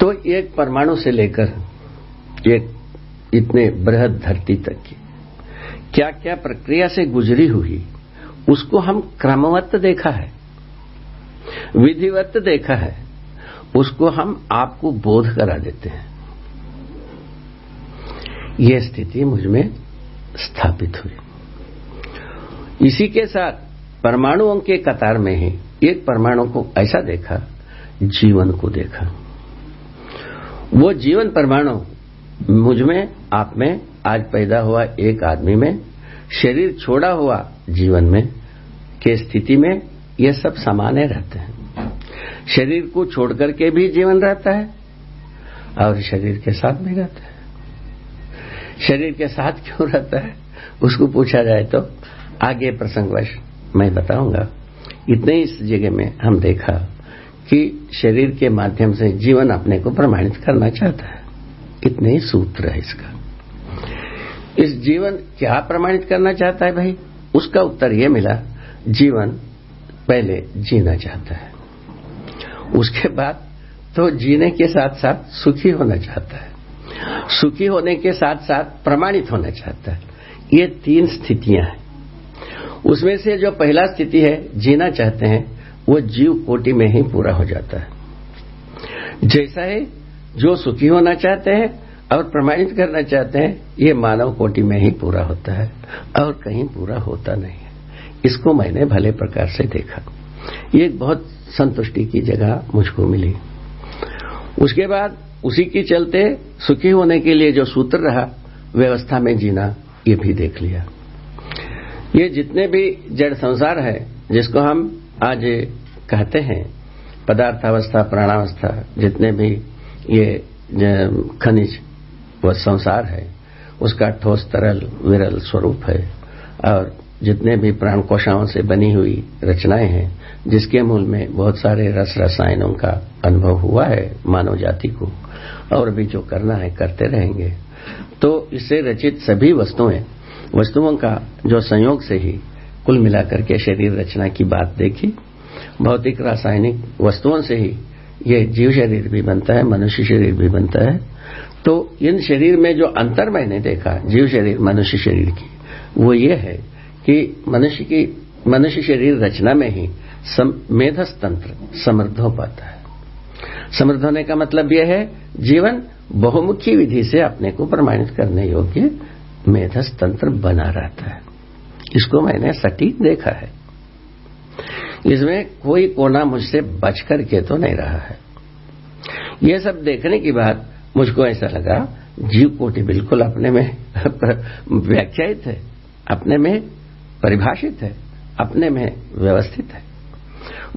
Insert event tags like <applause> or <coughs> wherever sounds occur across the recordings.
तो एक परमाणु से लेकर एक इतने बृहद धरती तक की क्या क्या प्रक्रिया से गुजरी हुई, उसको हम क्रमवत्त देखा है विधिवत देखा है, उसको हम आपको बोध करा देते हैं। यह स्थिति मुझमें स्थापित हुई। इसी के साथ परमाणुओं के कतार में ही एक परमाणु को ऐसा देखा, जीवन को देखा। वो जीवन परमाणु मुझमें, आप में, आज पैदा हुआ एक आदमी में, शरीर छोड़ा हुआ जीवन में, के स्थिति में, ये सब सामान्य रहते हैं। शरीर को छोड़कर के भी जीवन रहता है, और शरीर के साथ भी रहता है। शरीर के साथ क्यों रहता है? उसको पूछा जाए तो आगे प्रसंगवश मैं बताऊँगा। इतने इस जगह में हम देखा कि शरीर के माध्यम से जीवन अपने को प्रमाणित करना चाहता है। इतने ही सूत्र है इसका। इस जीवन क्या प्रमाणित करना चाहता है भाई? उसका उत्तर यह मिला, जीवन पहले जीना चाहता है। उसके बाद तो जीने के साथ साथ सुखी होना चाहता है। सुखी होने के साथ साथ प्रमाणित होना चाहता है। ये तीन स्थितियाँ हैं। उसमें से जो पहला स्थिति है, जीना चाहते हैं वो जीव कोटि में ही पूरा हो जाता है। जैसा है, जो सुखी होना चाहते हैं और प्रमाणित करना चाहते हैं, ये मानव कोटि में ही पूरा होता है और कहीं पूरा होता नहीं है। इसको मैंने भले प्रकार से देखा। ये बहुत संतुष्टि की जगह मुझको मिली। उसके बाद उसी के चलते सुखी होने के लिए जो सूत्र रहा, व्यवस्था में जीना, ये भी देख लिया। ये जितने भी जड़ संसार है, जिसको हम आज कहते हैं पदार्थावस्था, प्राणावस्था, जितने भी ये खनिज, व संसार है, उसका ठोस, तरल, विरल स्वरूप है। और जितने भी प्राण कोशाओं से बनी हुई रचनाएँ हैं, जिसके मूल में बहुत सारे रस रसायनों का अनुभव हुआ है मानव जाति को, और भी जो करना है, करते रहेंगे। तो इससे रचित सभी वस्तुएँ, वस्तुओं का जो संयोग से ही कुल मिलाकर के शरीर रचना की बात देखी। भौतिक रासायनिक वस्तुओं से ही ये जीव शरीर भी बनता है, मनुष्य शरीर भी बनता है। तो इन शरीर में जो अंतर मैंने देखा, जीव शरीर, मनुष्य शरीर की, वो ये है कि मनुष्य की, मनुष्य शरीर रचना में ही मेधस तंत्र समृद्ध हो पाता है। समृद्ध होने का मतलब यह है, जीवन बहुमुखी विधि से अपने को प्रमाणित करने योग्य मेधस तंत्र बना रहता है। इसको मैंने सटीक देखा है। इसमें कोई कोना मुझसे बचकर के तो नहीं रहा है। यह सब देखने के बाद मुझको ऐसा लगा, जीव कोटि बिल्कुल अपने में <laughs> व्याख्यायित है, अपने में परिभाषित है, अपने में व्यवस्थित है।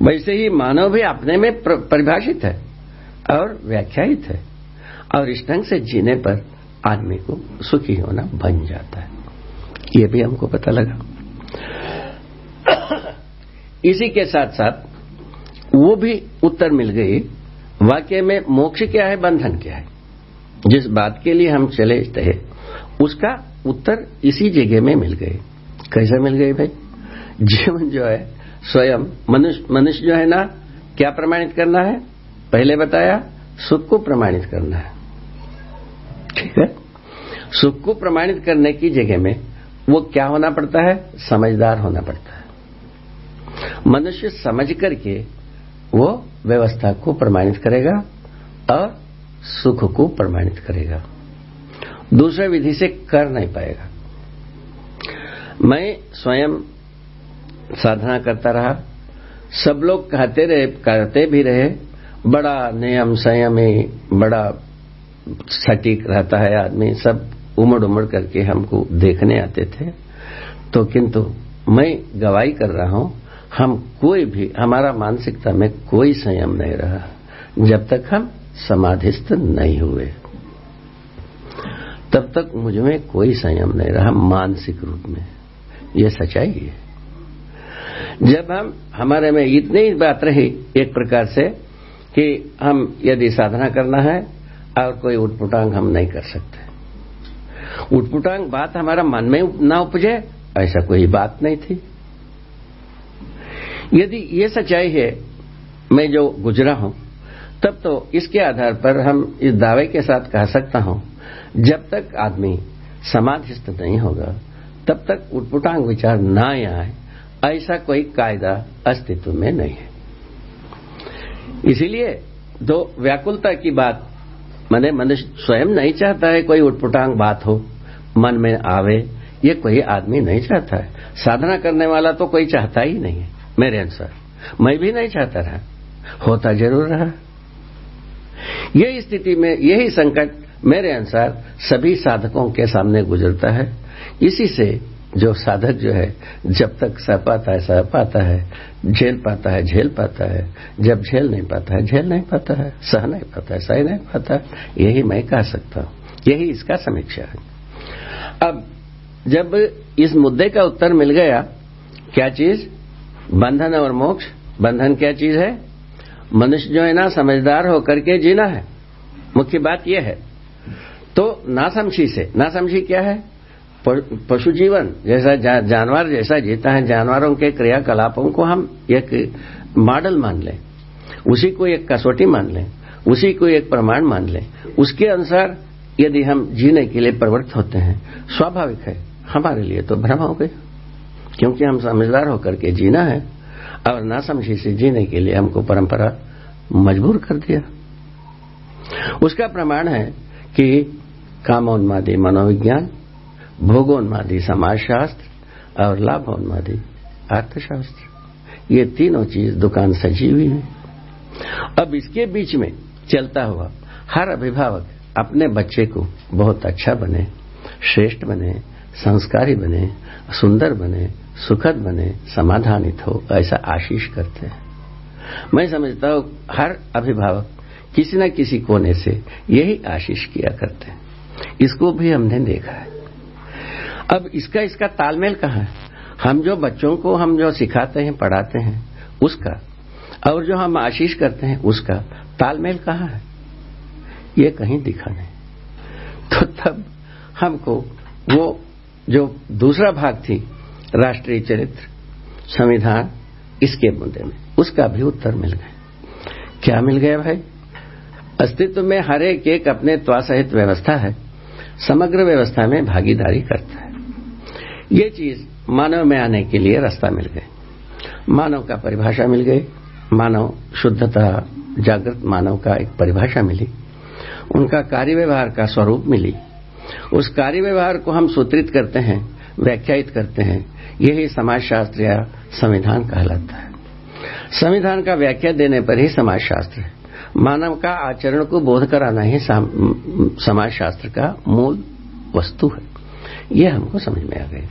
वैसे ही मानव भी अपने में परिभाषित है और व्याख्यायित है और इस ढंग से जीने पर आदमी को सुखी होना बन जाता है। ये भी हमको पता लगा। इसी के साथ साथ वो भी उत्तर मिल गई, वाक्य में मोक्ष क्या है, बंधन क्या है? जिस बात के लिए हम चले थे, उसका उत्तर इसी जगह में मिल गए कैसे मिल गई भाई? जीवन जो है, स्वयं, मनुष्य मनुष्य जो है ना, क्या प्रमाणित करना है? पहले बताया, सुख को प्रमाणित करना है। ठीक है? सुख को प्रमाणित करने की जगह में वो क्या होना पड़ता है? समझदार होना पड़ता है। मनुष्य समझ करके वो व्यवस्था को प्रमाणित करेगा और सुख को प्रमाणित करेगा। दूसरे विधि से कर नहीं पाएगा। मैं स्वयं साधना करता रहा। सब लोग कहते रहे करते भी रहे, बड़ा नियम संयमी बड़ा सटीक रहता है आदमी, सब उमड़ उमड़ करके हमको देखने आते थे। तो किंतु मैं गवाही कर रहा हूँ, हम कोई भी, हमारा मानसिकता में कोई संयम नहीं रहा, जब तक हम समाधिस्थ नहीं हुए। तब तक मुझमें कोई संयम नहीं रहा मानसिक रूप में। ये सच्चाई है। जब हम, हमारे में इतनी बात रही एक प्रकार से कि हम यदि साधना करना है और कोई उठपुटांग हम नहीं कर सकते। उठपुटांग बात हमारा मन में ना उपजे, ऐसा कोई बात नहीं थी। यदि ये सच्चाई है, मैं जो गुजरा हूँ, तब तो इसके आधार पर हम इस दावे के साथ कह सकता हूँ, जब तक आदमी समाधिस्थ नहीं होगा, तब तक उटपुटांग विचार न आए, ऐसा कोई कायदा अस्तित्व में नहीं है। इसीलिए दो व्याकुलता की बात मैंने मनुष्य स्वयं नहीं चाहता है कोई उटपुटांग बात हो। मन में आवे, ये कोई आदमी नहीं चाहता है। साधना करने वाला तो कोई चाहता ही नहीं है, मेरे अनुसार। मैं भी नहीं चाहता रहा। होता ज़रूर रहा। यही स्थिति में, यही संकट मेरे अनुसार सभी साधकों के सामने गुजरता है। इसी से जो साधक जो है, जब तक सह पाता है, सह पाता है, झेल पाता है, झेल पाता है, जब झेल नहीं पाता है, झेल नहीं पाता है, सह नहीं पाता है, सह नहीं पाता यही मैं कह सकता हूँ। यही इसका समीक्षा है। अब, जब इस मुद्दे का उत्तर मिल गया, क्या चीज़? बंधन और मोक्ष। बंधन क्या चीज़ है? मनुष्य जो है ना, समझदार होकर के जीना है। मुख्य बात यह है। तो नासमझी से, नासमझी क्या है? पशु जीवन जैसा जा, जानवर जैसा जीता है जानवरों के क्रियाकलापों को हम एक मॉडल मान लें। उसी को एक कसौटी मान लें उसी को एक प्रमाण मान लें। उसके अनुसार यदि हम जीने के लिए प्रवृत्त होते हैं स्वाभाविक है हमारे लिए तो भ्रम हो गया। क्योंकि हम समझदार होकर के जीना है और नासमझी से जीने के लिए हमको परंपरा मजबूर कर दिया। उसका प्रमाण है कि कामोन्मादी मनोविज्ञान भोगोन्मादी समाजशास्त्र और लाभोन्मादी अर्थशास्त्र। ये तीनों चीज़ दुकान सजी हुई है। अब इसके बीच में चलता हुआ हर अभिभावक अपने बच्चे को बहुत अच्छा बने, श्रेष्ठ बने, संस्कारी बने, सुंदर बने, सुखद बने, समाधानित हो, ऐसा आशीष करते हैं। मैं समझता हूँ हर अभिभावक किसी न किसी कोने से यही आशीष किया करते हैं। इसको भी हमने देखा है। अब इसका इसका तालमेल कहाँ है? हम जो बच्चों को हम जो सिखाते हैं, पढ़ाते हैं, उसका, और जो हम आशीष करते हैं, उसका तालमेल कहाँ है? ये कहीं दिखा नहीं। तो तब हमको वो जो दूसरा भाग थी, राष्ट्रीय चरित्र, संविधान, इसके मुद्दे में, उसका भी उत्तर मिल गया। क्या मिल गया भाई? अस्तित्व में हर एक एक अपने त्वासहित व्यवस्था है, समग्र व्यवस्था में भागीदारी करता है। ये चीज़ मानव में आने के लिए रास्ता मिल गए। मानव का परिभाषा मिल गई। मानव शुद्धता, जागृत मानव का एक परिभाषा मिली। उनका कार्य व्यवहार का स्वरूप मिली। उस कार्य व्यवहार को हम सूत्रित करते हैं, व्याख्यायित करते हैं। यही समाजशास्त्र या संविधान कहलाता है। संविधान का व्याख्या देने पर ही समाजशास्त्र है। मानव का आचरण को बोध कराना ही समाजशास्त्र का मूल वस्तु है। यह हमको समझ में आ गई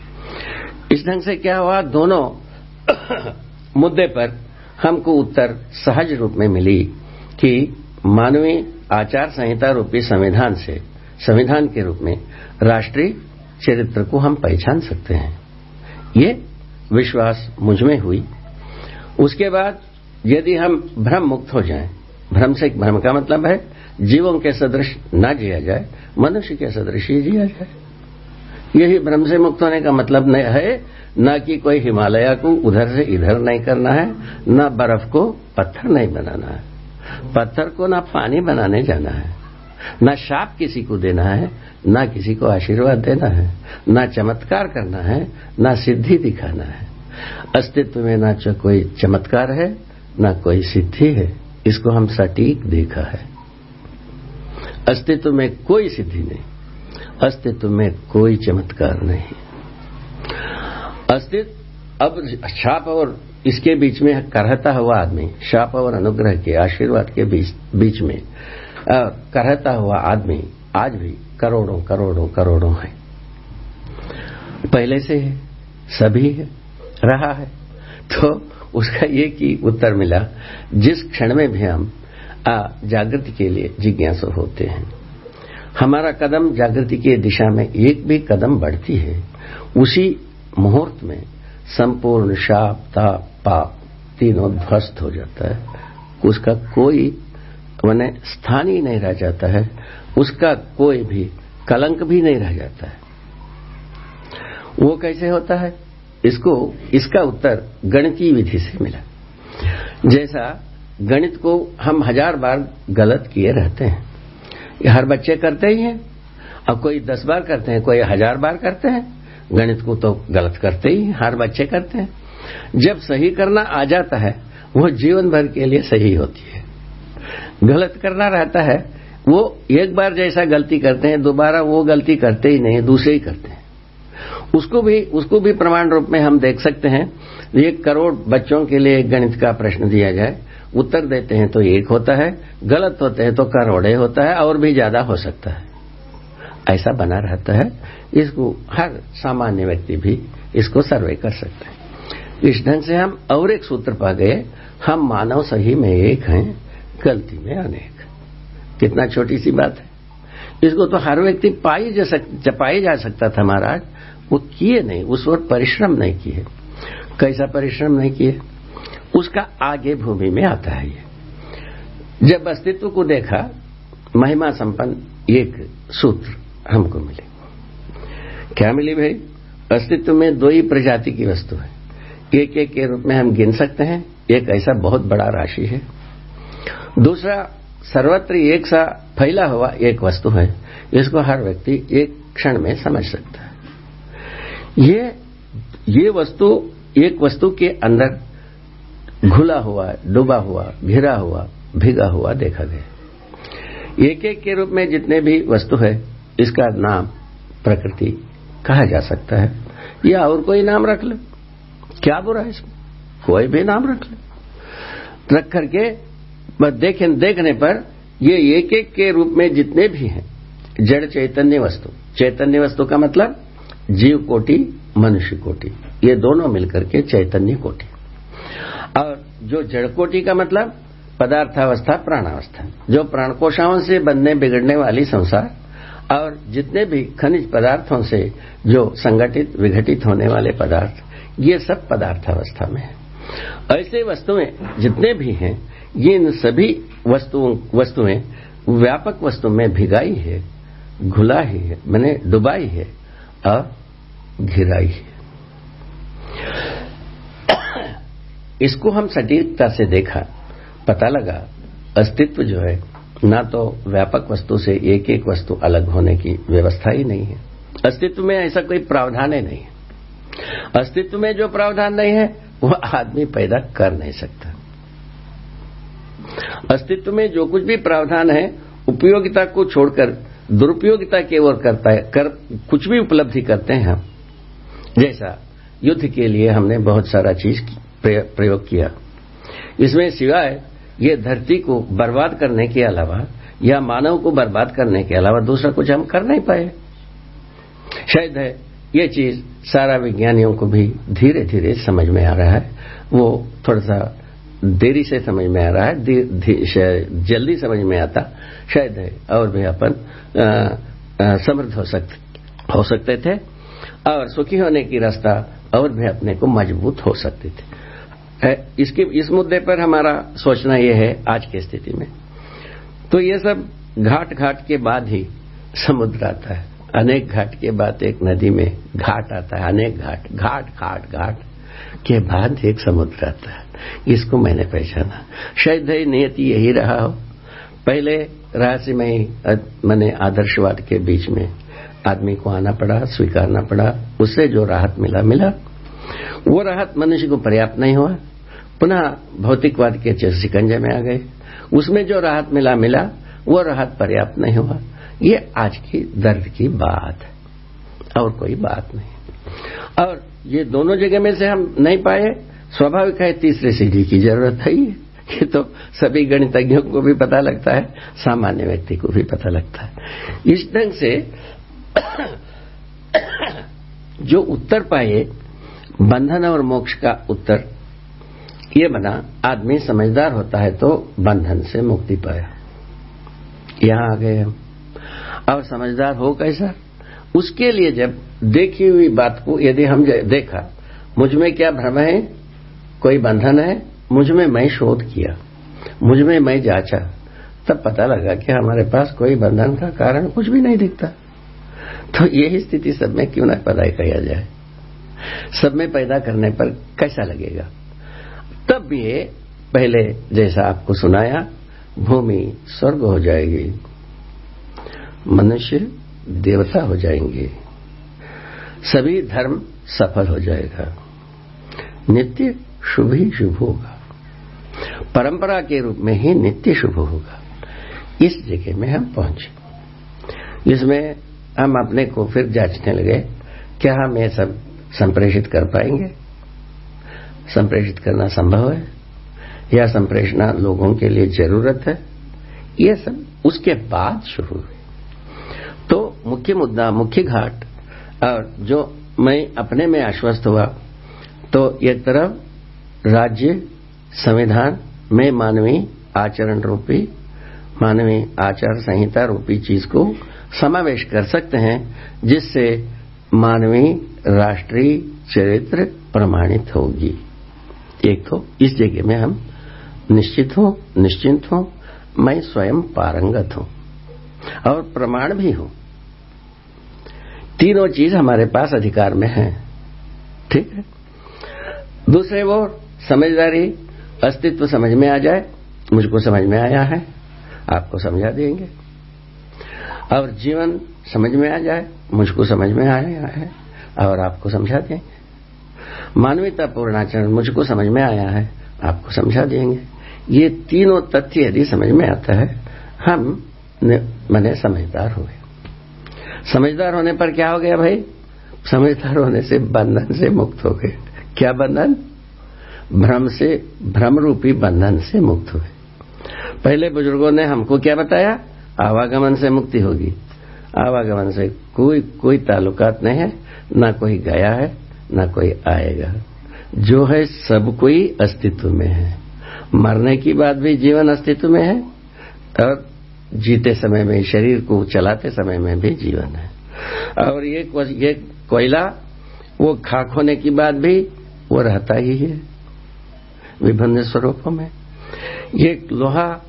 इस ढंग से क्या हुआ? दोनों <coughs> मुद्दे पर हमको उत्तर सहज रूप में मिली कि मानवीय आचार संहिता रूपी संविधान से, संविधान के रूप में राष्ट्रीय चरित्र को हम पहचान सकते हैं। ये विश्वास मुझमें हुई। उसके बाद यदि हम भ्रम मुक्त हो जाएँ, भ्रम से, भ्रम का मतलब है जीवों के सदृश न जिया जाए, मनुष्य के सदृश ही जिया जाए। यही भ्रम से मुक्त होने का मतलब नहीं है, न कि कोई हिमालय को उधर से इधर नहीं करना है, न बर्फ़ को पत्थर नहीं बनाना है। पत्थर को न पानी बनाने जाना है, न शाप किसी को देना है, न किसी को आशीर्वाद देना है, न चमत्कार करना है, न सिद्धि दिखाना है। अस्तित्व में न कोई चमत्कार है, न कोई सिद्धि है, इसको हम सटीक देखा है। अस्तित्व में कोई सिद्धि नहीं। अस्तित्व में कोई चमत्कार नहीं। अस्तित्व अब शाप और इसके बीच में करहता हुआ आदमी शाप और अनुग्रह के आशीर्वाद के बीच, बीच में करहता हुआ आदमी आज भी करोड़ों करोड़ों करोड़ों है। पहले से है सभी है रहा है। तो उसका एक ही उत्तर मिला जिस क्षण में भी हम जागृति के लिए जिज्ञासु होते हैं। हमारा कदम जागृति की दिशा में एक भी कदम बढ़ती है, उसी मुहूर्त में संपूर्ण शाप, ताप, पाप तीनों ध्वस्त हो जाता है। उसका कोई, मैंने स्थान ही नहीं रह जाता है, उसका कोई भी कलंक भी नहीं रह जाता है। वो कैसे होता है? इसको, इसका उत्तर गणितीय विधि से मिला। जैसा गणित को हम हज़ार बार गलत किए रहते हैं हर बच्चे करते ही हैं। अब कोई दस बार करते हैं, कोई हज़ार बार करते हैं। गणित को तो गलत करते ही हर बच्चे करते हैं। जब सही करना आ जाता है, वो जीवन भर के लिए सही होती है। गलत करना रहता है, वो एक बार जैसा गलती करते हैं, दोबारा वो गलती करते ही नहीं, दूसरे ही करते हैं। उसको भी उसको भी प्रमाण रूप में हम देख सकते हैं। एक करोड़ बच्चों के लिए गणित का प्रश्न दिया जाए उत्तर देते हैं तो एक होता है गलत होते हैं तो करोड़े होता है और भी ज़्यादा हो सकता है। ऐसा बना रहता है इसको हर सामान्य व्यक्ति भी इसको सर्वे कर सकते हैं। इस ढंग से हम और एक सूत्र पा गए हम मानव सही में एक हैं गलती में अनेक। कितना छोटी सी बात है। इसको तो हर व्यक्ति पाई जा सक, पाई जा सकता था महाराज वो किए नहीं उस वक्त परिश्रम नहीं किए। कैसा परिश्रम नहीं किए? उसका आगे भूमि में आता है ये। जब अस्तित्व को देखा, महिमा संपन्न, एक सूत्र हमको मिले। क्या मिली भाई? अस्तित्व में दो ही प्रजाति की वस्तु है। एक एक के रूप में हम गिन सकते हैं। एक ऐसा बहुत बड़ा राशि है। दूसरा, सर्वत्र एक सा फैला हुआ एक वस्तु है। इसको हर व्यक्ति एक क्षण में समझ सकता है। ये ये वस्तु एक वस्तु के अंदर घुला हुआ, डूबा हुआ, घिरा हुआ, भिगा हुआ देखा गया। एक एक के रूप में जितने भी वस्तु है, इसका नाम प्रकृति कहा जा सकता है। या और कोई नाम रख ले। क्या बुरा है इसमें? कोई भी नाम रख ले। रख करके देखें, देखने पर ये एक एक के रूप में जितने भी हैं, जड़ चैतन्य वस्तु। चैतन्य वस्तु का मतलब जीव कोटि, मनुष्य कोटि। ये दोनों मिलकर के चैतन्य कोटि। और जो जड़ कोटि का मतलब पदार्थावस्था, प्राणावस्था। जो प्राणकोशाओं से बनने, बिगड़ने वाली संसार और जितने भी खनिज पदार्थों से जो संगठित, विघटित होने वाले पदार्थ, ये सब पदार्थावस्था में है। ऐसे वस्तुएँ जितने भी हैं, ये इन सभी वस्तुओं, वस्तुएँ व्यापक वस्तु में भिगाई है, घुलाई है, मैंने डुबाई है और घिराई है। इसको हम सटीकता से देखा, पता लगा, अस्तित्व जो है, ना तो व्यापक वस्तु से एक एक वस्तु अलग होने की व्यवस्था ही नहीं है। अस्तित्व में ऐसा कोई प्रावधान ही नहीं है। अस्तित्व में जो प्रावधान नहीं है, वह आदमी पैदा कर नहीं सकता। अस्तित्व में जो कुछ भी प्रावधान है, उपयोगिता को छोड़कर, दुरुपयोगिता की ओर करता है, कर, कुछ भी उपलब्धि करते हैं हम। जैसा युद्ध के लिए हमने बहुत सारा चीज़ प्रयोग किया। इसमें सिवाय ये धरती को बर्बाद करने के अलावा या मानव को बर्बाद करने के अलावा दूसरा कुछ हम कर नहीं पाए। शायद है, ये चीज़ सारा विज्ञानियों को भी धीरे धीरे समझ में आ रहा है। वो थोड़ा सा देरी से समझ में आ रहा है जल्दी समझ में आता। शायद है, और भी अपन समृद्ध हो सकते हो सकते थे, और सुखी होने की रास्ता और भी अपने को मज़बूत हो सकते थे। इसके, इस मुद्दे पर हमारा सोचना यह है आज की स्थिति में। तो ये सब घाट घाट के बाद ही समुद्र आता है। अनेक घाट के बाद एक नदी में घाट आता है। अनेक घाट घाट घाट घाट के बाद एक समुद्र आता है। इसको मैंने पहचाना। शायद है नियति यही रहा हो। पहले रहस्यमय मैंने आदर्शवाद के बीच में आदमी को आना पड़ा, स्वीकारना पड़ा। उससे जो राहत मिला मिला। वो राहत मनुष्य को पर्याप्त नहीं हुआ। पुनः भौतिकवाद के शिकंजे में आ गए। उसमें जो राहत मिला मिला, वो राहत पर्याप्त नहीं हुआ। ये आज की दर्द की बात है, और कोई बात नहीं। और ये दोनों जगह में से हम नहीं पाए, स्वाभाविक है, तीसरे सीढ़ी की ज़रूरत है ही। ये तो सभी गणितज्ञों को भी पता लगता है, सामान्य व्यक्ति को भी पता लगता है। इस ढंग से <coughs> जो उत्तर पाए, बंधन और मोक्ष का उत्तर ये बना, आदमी समझदार होता है तो बंधन से मुक्ति पाया। यहाँ आ गए हम। और समझदार हो कैसा? उसके लिए जब देखी हुई बात को यदि हम देखा, मुझमें क्या भ्रम है? कोई बंधन है? मुझमें मैं शोध किया, मुझमें मैं जांचा, तब पता लगा कि हमारे पास कोई बंधन का कारण कुछ भी नहीं दिखता। तो यही स्थिति सब में क्यों न पैदा किया जाए? सब में पैदा करने पर कैसा लगेगा? तब भी ये पहले जैसा आपको सुनाया, भूमि स्वर्ग हो जाएगी। मनुष्य देवता हो जाएँगे। सभी धर्म सफल हो जाएगा। नित्य शुभ ही शुभ होगा। परंपरा के रूप में ही नित्य शुभ होगा। इस जगह में हम पहुँचे। इसमें हम अपने को फिर जांचने लगे, क्या हम ये सब संप्रेषित कर पाएँगे? संप्रेषित करना संभव है? या संप्रेषणा लोगों के लिए ज़रूरत है? यह सब उसके बाद शुरू हुए। तो मुख्य मुद्दा, मुख्य घाट, और जो मैं अपने में आश्वस्त हुआ तो एक तरफ़ राज्य, संविधान में मानवीय आचरण रूपी, मानवीय आचार संहिता रूपी चीज़ को समावेश कर सकते हैं, जिससे मानवीय राष्ट्रीय चरित्र प्रमाणित होगी। एक तो इस जगह में हम निश्चित हो, निश्चिंत हो, मैं स्वयं पारंगत हूँ और प्रमाण भी हूँ। तीनों चीज़ हमारे पास अधिकार में है, ठीक है? दूसरे वो समझदारी, अस्तित्व समझ में आ जाए, मुझको समझ में आया है, आपको समझा देंगे। और जीवन समझ में आ जाए, मुझको समझ में आया है, और आपको समझा देंगे। मानवीयता पूर्णाचरण मुझको समझ में आया है, आपको समझा देंगे। ये तीनों तथ्य यदि समझ में आता है, हम मैंने समझदार हुए। समझदार होने पर क्या हो गया भाई? समझदार होने से बंधन से मुक्त हो गए। क्या बंधन? भ्रम से भ्रम रूपी बंधन से मुक्त हुए। पहले बुज़ुर्गों ने हमको क्या बताया? आवागमन से मुक्ति होगी। आवागमन से कोई कोई ताल्लुकात नहीं है, ना कोई गया है ना कोई आएगा। जो है सब कोई अस्तित्व में है। मरने की बाद भी जीवन अस्तित्व में है और जीते समय में, शरीर को चलाते समय में भी जीवन है। और ये ये कोयला, वो खाक होने की बाद भी वो रहता ही है। विभिन्न स्वरूपों में। ये लोहा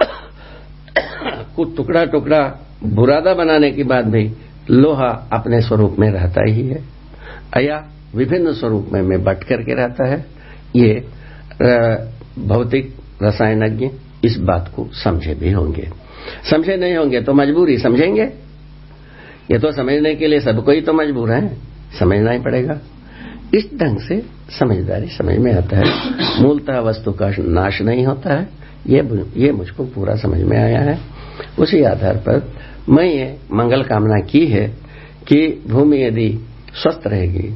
<coughs> को टुकड़ा टुकड़ा बुरादा बनाने के बाद भी लोहा अपने स्वरूप में रहता ही है। या विभिन्न स्वरूप में, में बट करके रहता है ये भौतिक रसायनज्ञ इस बात को समझे भी होंगे। समझे नहीं होंगे तो मजबूरी समझेंगे। ये तो समझने के लिए सबको ही तो मजबूर है समझना ही पड़ेगा। इस ढंग से समझदारी समझ में आता है। मूलतः वस्तु का नाश नहीं होता है। ये ये मुझको पूरा समझ में आया है। उसी आधार पर मैं ये मंगल कामना की है कि भूमि यदि स्वस्थ रहेगी।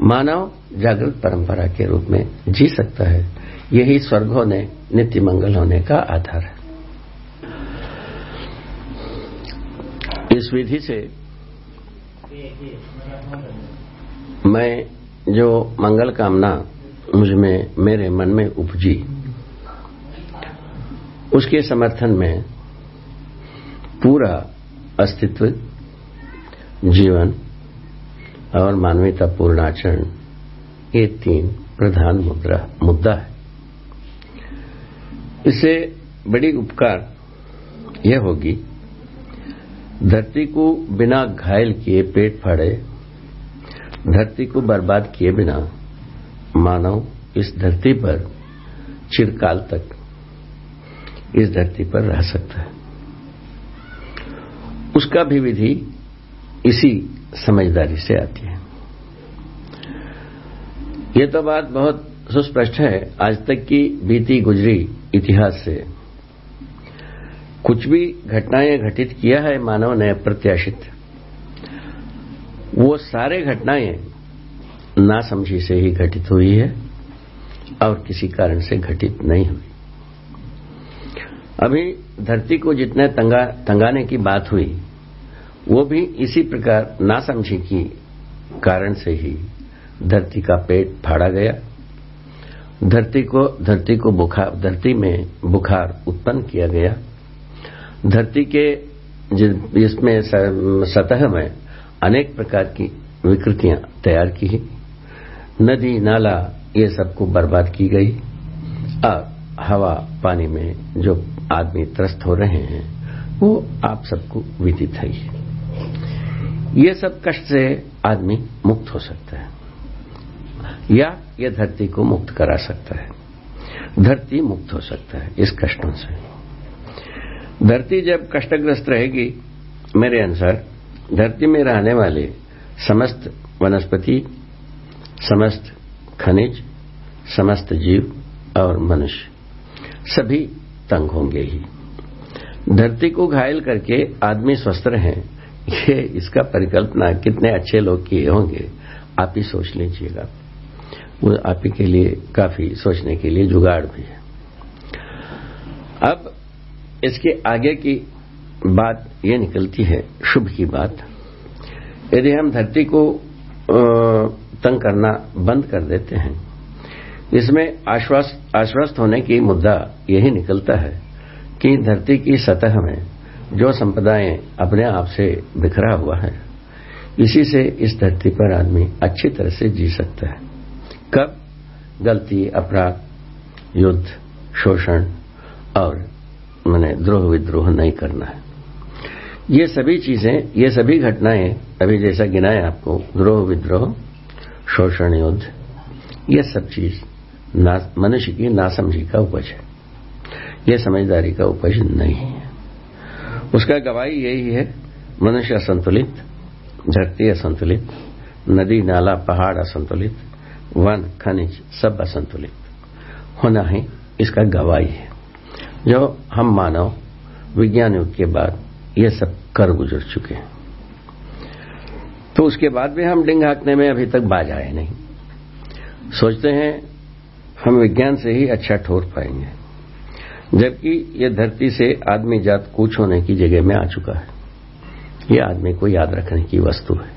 मानव जागृत परंपरा के रूप में जी सकता है। यही स्वर्ग होने नित्य मंगल होने का आधार है। इस विधि से मैं जो मंगल कामना मुझमें, मेरे मन में उपजी, उसके समर्थन में पूरा अस्तित्व, जीवन और मानवीयता पूर्ण आचरण, ये तीन प्रधान मुद्रा, मुद्दा है। इससे बड़ी उपकार यह होगी, धरती को बिना घायल किए पेट फाड़े, धरती को बर्बाद किए बिना मानव इस धरती पर चिरकाल तक, इस धरती पर रह सकता है। उसका भी विधि इसी समझदारी से आती है। ये तो बात बहुत सुस्पष्ट है। आज तक की बीती गुजरी इतिहास से। कुछ भी घटनाएँ घटित किया है मानव ने अप्रत्याशित। वो सारे घटनाएँ ना समझी से ही घटित हुई है और किसी कारण से घटित नहीं हुई। अभी धरती को जितने तंगा तंगाने की बात हुई वो भी इसी प्रकार ना समझी की कारण से ही धरती का पेट फाड़ा गया। धरती को धरती को बुखार, धरती में बुखार उत्पन्न किया गया। धरती के जिसमें सतह में अनेक प्रकार की विकृतियाँ तैयार की नदी, नाला, ये सबको बर्बाद की गई। और हवा, पानी में जो आदमी त्रस्त हो रहे हैं, वो आप सबको विदित है। ये सब कष्ट से आदमी मुक्त हो सकता है। या ये धरती को मुक्त करा सकता है। धरती मुक्त हो सकता है इस कष्टों से। धरती जब कष्टग्रस्त रहेगी, मेरे अनुसार धरती में रहने वाले समस्त वनस्पति, समस्त खनिज, समस्त जीव और मनुष्य सभी तंग होंगे ही। धरती को घायल करके आदमी स्वस्थ रहे ये इसका परिकल्पना कितने अच्छे लोग किए होंगे, आप ही सोच लीजिएगा। वो आप ही के लिए काफ़ी सोचने के लिए जुगाड़ भी है। अब इसके आगे की बात ये निकलती है, शुभ की बात। यदि हम धरती को तंग करना बंद कर देते हैं, इसमें आश्वस्त आश्वस्त होने की मुद्दा यही निकलता है कि धरती की सतह में जो संपदाएँ अपने आप से बिखरा हुआ है, इसी से इस धरती पर आदमी अच्छी तरह से जी सकता है। कब? गलती, अपराध, युद्ध, शोषण और मैंने द्रोह विद्रोह नहीं करना है। ये सभी चीज़ें, ये सभी घटनाएँ, अभी जैसा गिनाए आपको, द्रोह विद्रोह, शोषण, युद्ध, ये सब चीज़ मनुष्य की नासमझी का उपज है। यह समझदारी का उपज नहीं है। उसका गवाही यही है, मनुष्य असंतुलित, धरती असंतुलित, नदी, नाला, पहाड़ असंतुलित, वन, खनिज सब असंतुलित। होना ही इसका गवाही है। जो हम मानव विज्ञान युग के बाद ये सब कर गुजर चुके हैं। तो उसके बाद भी हम डिंग हाँकने में अभी तक बाज आए नहीं। सोचते हैं, हम विज्ञान से ही अच्छा ठोर पाएँगे। जबकि ये धरती से आदमी जात कूच होने की जगह में आ चुका है। ये आदमी को याद रखने की वस्तु है।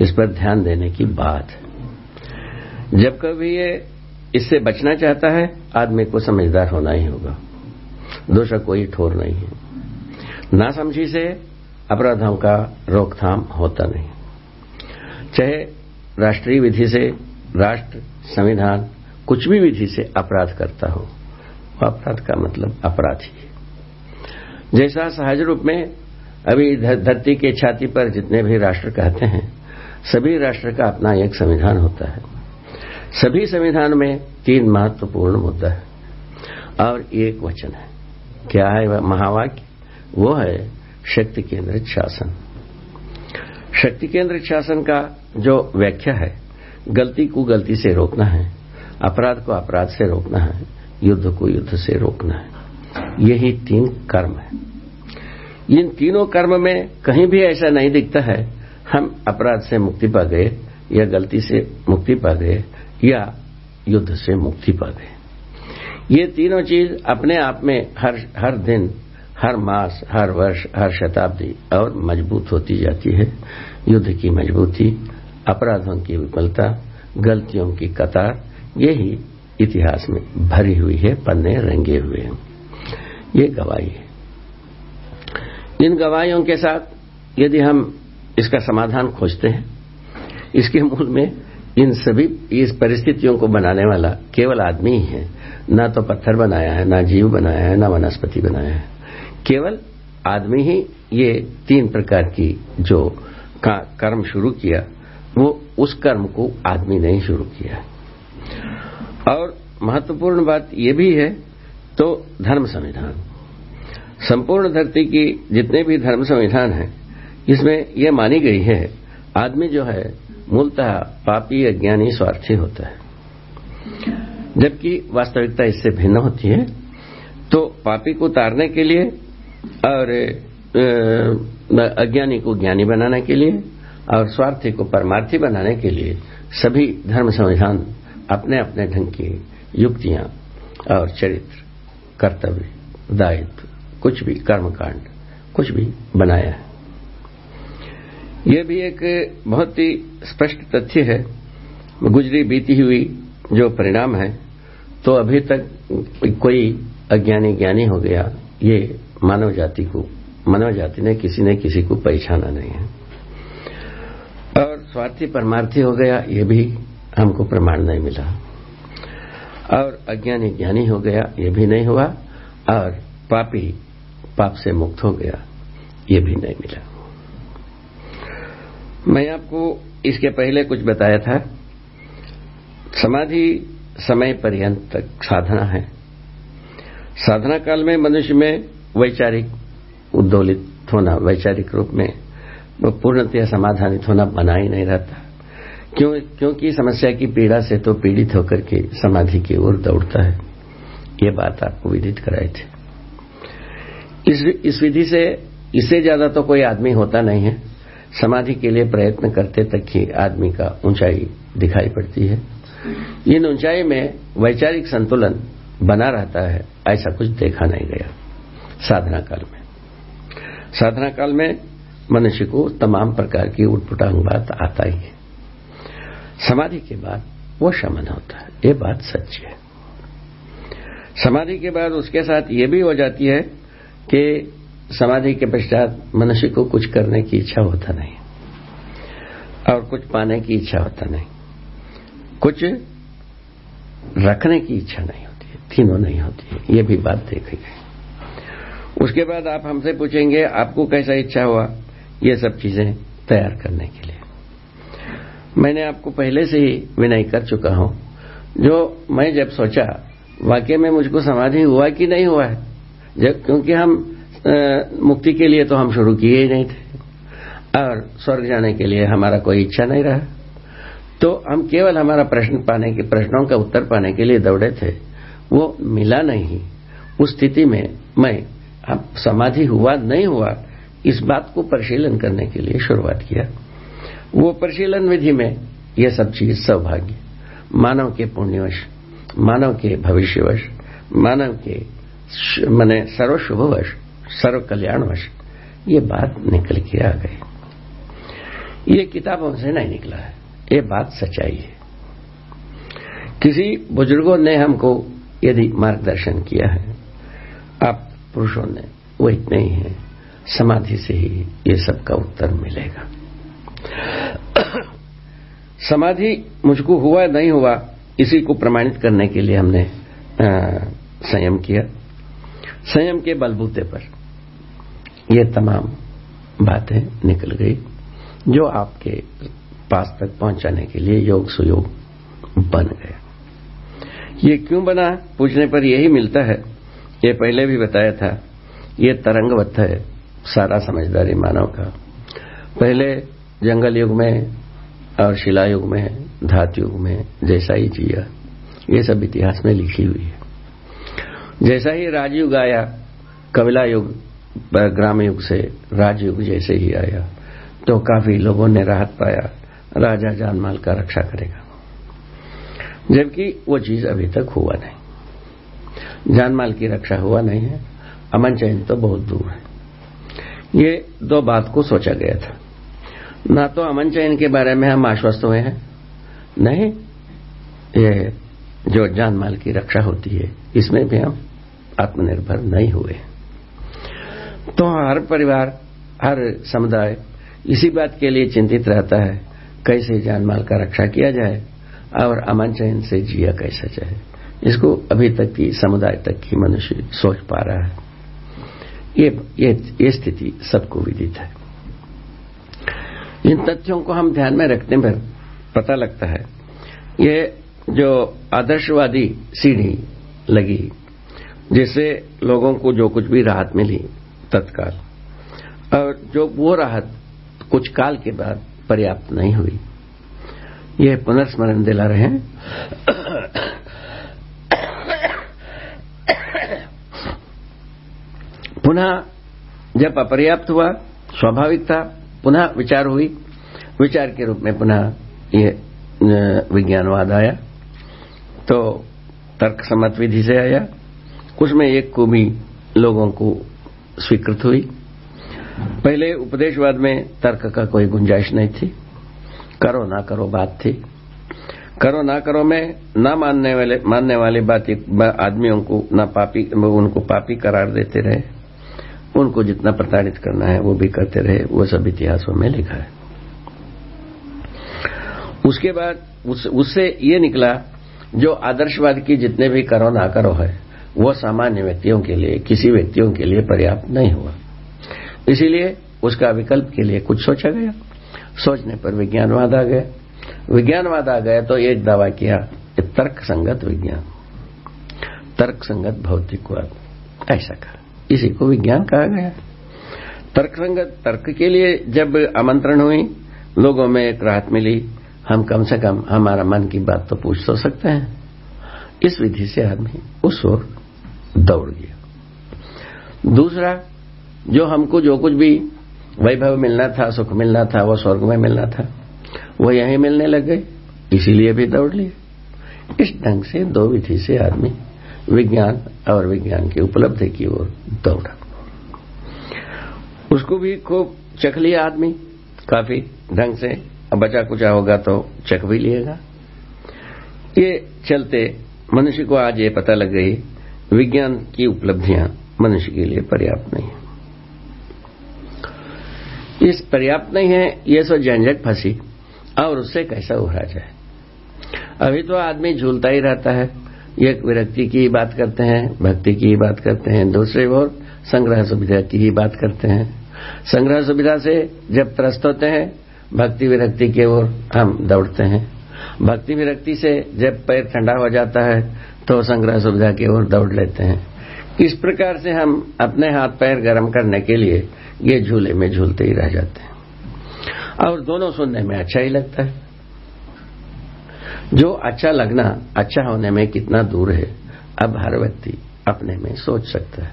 इस पर ध्यान देने की बात है। जब कभी ये इससे बचना चाहता है, आदमी को समझदार होना ही होगा। दोषा कोई ठोर नहीं है। ना समझी से अपराधों का रोकथाम होता नहीं। चाहे राष्ट्रीय विधि से, राष्ट्र संविधान कुछ भी विधि से अपराध करता हो अपराध का मतलब अपराधी। जैसा सहज रूप में अभी धरती के छाती पर जितने भी राष्ट्र कहते हैं, सभी राष्ट्र का अपना एक संविधान होता है। सभी संविधान में तीन महत्वपूर्ण मुद्दा है और एक वचन है। क्या है महावाक्य? वो है शक्ति केंद्रित शासन। शक्ति केंद्रित शासन का जो व्याख्या है, गलती को गलती से रोकना है, अपराध को अपराध से रोकना है युद्ध को युद्ध से रोकना है। यही तीन कर्म है। इन तीनों कर्म में कहीं भी ऐसा नहीं दिखता है, हम अपराध से मुक्ति पा गए या गलती से मुक्ति पा गए या युद्ध से मुक्ति पा गए। ये तीनों चीज़ अपने आप में हर हर दिन, हर मास, हर वर्ष, हर शताब्दी और मज़बूत होती जाती है। युद्ध की मजबूती, अपराधों की विफलता, गलतियों की कतार, यही इतिहास में भरी हुई है, पन्ने रंगे हुए हैं। ये गवाही है। इन गवाहियों के साथ यदि हम इसका समाधान खोजते हैं, इसके मूल में इन सभी इस परिस्थितियों को बनाने वाला केवल आदमी ही है। ना तो पत्थर बनाया है, ना जीव बनाया है, ना वनस्पति बनाया है। केवल आदमी ही ये तीन प्रकार की जो कर्म शुरू किया, वो उस कर्म को आदमी ने ही शुरू किया। और महत्वपूर्ण बात ये भी है तो धर्म संविधान। संपूर्ण धरती की जितने भी धर्म संविधान हैं, इसमें यह मानी गई है, आदमी जो है, मूलतः पापी अज्ञानी स्वार्थी होता है। जबकि वास्तविकता इससे भिन्न होती है तो पापी को उतारने के लिए और अज्ञानी को ज्ञानी बनाने के लिए और स्वार्थी को परमार्थी बनाने के लिए सभी धर्म संविधान अपने अपने ढंग की युक्तियाँ और चरित्र, कर्तव्य, दायित्व, कुछ भी कर्मकांड, कुछ भी बनाया है। यह भी एक बहुत ही स्पष्ट तथ्य है। गुजरी बीती हुई जो परिणाम है तो अभी तक कोई अज्ञानी ज्ञानी हो गया, ये मानव जाति को, मानव जाति ने किसी ने किसी को पहचाना नहीं है। और स्वार्थी परमार्थी हो गया, ये भी हमको प्रमाण नहीं मिला। और अज्ञानी ज्ञानी हो गया, ये भी नहीं हुआ, और पापी पाप से मुक्त हो गया, ये भी नहीं मिला। मैं आपको इसके पहले कुछ बताया था। समाधि समय पर्यंत तक साधना है। साधना काल में मनुष्य में वैचारिक उद्दोलित होना, वैचारिक रूप में पूर्णतया समाधानित होना बना ही नहीं रहता। क्यों क्योंकि समस्या की पीड़ा से तो पीड़ित होकर के समाधि की ओर दौड़ता है। ये बात आपको विदित कराई थी। इस, इस विधि से इससे ज़्यादा तो कोई आदमी होता नहीं है। समाधि के लिए प्रयत्न करते तक ही आदमी का ऊंचाई दिखाई पड़ती है। इन ऊंचाई में वैचारिक संतुलन बना रहता है ऐसा कुछ देखा नहीं गया साधना काल में। साधना काल में मनुष्य को तमाम प्रकार की उठपुटांग बात आता ही है। समाधि के बाद वो शमन होता है। ये बात सच्ची है। समाधि के बाद उसके साथ ये भी हो जाती है कि समाधि के पश्चात मनुष्य को कुछ करने की इच्छा होता नहीं। और कुछ पाने की इच्छा होता नहीं। कुछ रखने की इच्छा नहीं होती है। तीनों नहीं होती है। ये भी बात देखी गई। उसके बाद आप हमसे पूछेंगे, आपको कैसा इच्छा हुआ? ये सब चीज़ें तैयार करने के लिए। मैंने आपको पहले से ही विनय कर चुका हूँ। जो मैं जब सोचा वाक्य में मुझको समाधि हुआ कि नहीं हुआ है? जब क्योंकि हम आ, मुक्ति के लिए तो हम शुरू किए ही नहीं थे। और स्वर्ग जाने के लिए हमारा कोई इच्छा नहीं रहा। तो हम केवल हमारा प्रश्न पाने के प्रश्नों का उत्तर पाने के लिए दौड़े थे। वो मिला नहीं। उस स्थिति में मैं अब समाधि हुआ नहीं हुआ इस बात को परिशीलन करने के लिए शुरुआत किया। वो परिशीलन विधि में ये सब चीज़ सौभाग्य, मानव के पुण्यवश, मानव के भविष्यवश, मानव के मैंने सर्व शुभवश सर्व कल्याणवश ये बात निकल के आ गई। ये किताबों से नहीं निकला है। ये बात सच्चाई है। किसी बुज़ुर्गों ने हमको यदि मार्गदर्शन किया है, आप पुरुषों ने, वो इतने ही है, समाधि से ही ये सबका उत्तर मिलेगा। <coughs> समाधि मुझको हुआ नहीं हुआ, इसी को प्रमाणित करने के लिए हमने संयम किया। संयम के बलबूते पर ये तमाम बातें निकल गई, जो आपके पास तक पहुँचाने के लिए योग सुयोग बन गया। ये क्यों बना, पूछने पर यही मिलता है। ये पहले भी बताया था, ये तरंगवत है, सारा समझदारी मानव का। पहले जंगल युग में और शिला युग में धात युग में, जैसा ही जिया। ये सब इतिहास में लिखी हुई है। जैसा ही राजयुग आया कविला युग ग्राम युग से राजयुग जैसे ही आया तो काफ़ी लोगों ने राहत पाया, राजा जानमाल का रक्षा करेगा। जबकि वो चीज़ अभी तक हुआ नहीं। जानमाल की रक्षा हुआ नहीं है, अमन चैन तो बहुत दूर है। ये दो बात को सोचा गया था। ना तो अमन चयन के बारे में हम आश्वस्त हुए हैं। नहीं ये जो जान माल की रक्षा होती है इसमें भी हम आत्मनिर्भर नहीं हुए तो हर परिवार हर समुदाय इसी बात के लिए चिंतित रहता है कैसे जान माल का रक्षा किया जाए और अमन चयन से जिया कैसा जाए। इसको अभी तक की समुदाय तक की मनुष्य सोच पा रहा है। ये ये, ये स्थिति सबको विदित है। इन तथ्यों को हम ध्यान में रखने पर पता लगता है। ये जो आदर्शवादी सीढ़ी लगी, जिससे लोगों को जो कुछ भी राहत मिली तत्काल, और जो वो राहत कुछ काल के बाद पर्याप्त नहीं हुई, ये पुनर्स्मरण दिला रहे हैं। पुनः जब अपर्याप्त हुआ, स्वाभाविक था पुनः विचार हुई। विचार के रूप में पुनः ये विज्ञानवाद आया। तो तर्क सम्मत विधि से आया। उसमें एक को भी लोगों को स्वीकृत हुई। पहले उपदेशवाद में तर्क का कोई गुंजाइश नहीं थी। करो ना करो बात थी। करो ना करो में ना मानने वाले, मानने वाली बात आदमियों को ना पापी, उनको पापी करार देते रहे। उनको जितना प्रताड़ित करना है वो भी करते रहे वो सब इतिहासों में लिखा है। उसके बाद उस, उससे ये निकला जो आदर्शवाद की जितने भी करो ना करो है वो सामान्य व्यक्तियों के लिए किसी व्यक्तियों के लिए पर्याप्त नहीं हुआ। इसीलिए उसका विकल्प के लिए कुछ सोचा गया। सोचने पर विज्ञानवाद आ गया। विज्ञानवाद आ गया तो एक दावा किया तर्क संगत विज्ञान तर्क संगत भौतिकवाद। ऐसा कहा। इसी को विज्ञान कहा गया। तर्क संगत तर्क के लिए जब आमंत्रण हुई, लोगों में एक राहत मिली, हम कम से कम हमारा मन की बात तो पूछ तो सकते हैं। इस विधि से आदमी उस ओर दौड़ गया। दूसरा, जो हमको जो कुछ भी वैभव मिलना था, सुख मिलना था, वो स्वर्ग में मिलना था, वो यहीं मिलने लग गए। इसीलिए भी दौड़ लिए। इस ढंग से दो विधि से आदमी विज्ञान और विज्ञान की उपलब्धि की ओर दौड़ा। उसको भी खूब चख लिया आदमी। काफ़ी ढंग से। बचा कुचा होगा तो चख भी लिएगा ये चलते मनुष्य को आज ये पता लग गई, विज्ञान की उपलब्धियाँ मनुष्य के लिए पर्याप्त नहीं है। इस पर्याप्त नहीं है, ये सो झंझट फंसी, और उससे कैसा उभरा जाए। अभी तो आदमी झूलता ही रहता है। एक विरक्ति की ही बात करते हैं, भक्ति की ही बात करते हैं, दूसरे ओर संग्रह सुविधा की ही बात करते हैं। संग्रह सुविधा से जब त्रस्त होते हैं, भक्ति विरक्ति की ओर हम दौड़ते हैं। भक्ति विरक्ति से जब पैर ठंडा हो जाता है तो संग्रह सुविधा की ओर दौड़ लेते हैं। इस प्रकार से हम अपने हाथ पैर गर्म करने के लिए ये झूले में झूलते ही रह जाते हैं। और दोनों सुनने में अच्छा ही लगता है। जो अच्छा लगना अच्छा होने में कितना दूर है, अब हर व्यक्ति अपने में सोच सकता है।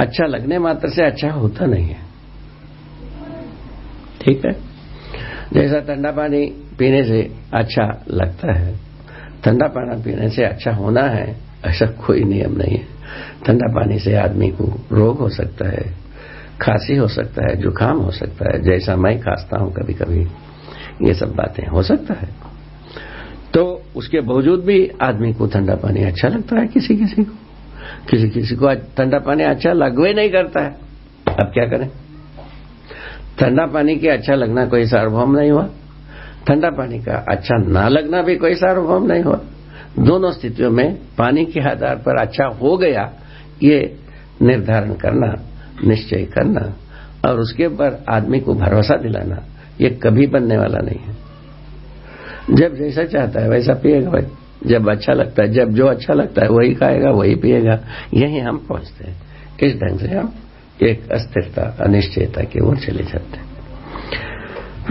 अच्छा लगने मात्र से अच्छा होता नहीं है। ठीक है? जैसा ठंडा पानी पीने से अच्छा लगता है, ठंडा पानी पीने से अच्छा होना है, ऐसा कोई नियम नहीं है। ठंडा पानी से आदमी को रोग हो सकता है, खांसी हो सकता है, जुकाम हो सकता है, जैसा मैं खांसता हूँ कभी कभी ये सब बातें हो सकता है। तो उसके बावजूद भी आदमी को ठंडा पानी अच्छा लगता है किसी किसी को। किसी किसी को ठंडा पानी अच्छा लगवे नहीं करता है। अब क्या करें? ठंडा पानी के अच्छा लगना कोई सार्वभौम नहीं हुआ। ठंडा पानी का अच्छा ना लगना भी कोई सार्वभौम नहीं हुआ। दोनों स्थितियों में पानी के आधार पर अच्छा हो गया, ये निर्धारण करना, निश्चय करना, और उसके ऊपर आदमी को भरोसा दिलाना, ये कभी बनने वाला नहीं है। जब जैसा चाहता है वैसा पिएगा भाई। जब अच्छा लगता है, जब जो अच्छा लगता है वही खाएगा, वही पिएगा। यही हम पहुँचते हैं। इस ढंग से हम एक अस्थिरता, अनिश्चयता की ओर चले जाते हैं।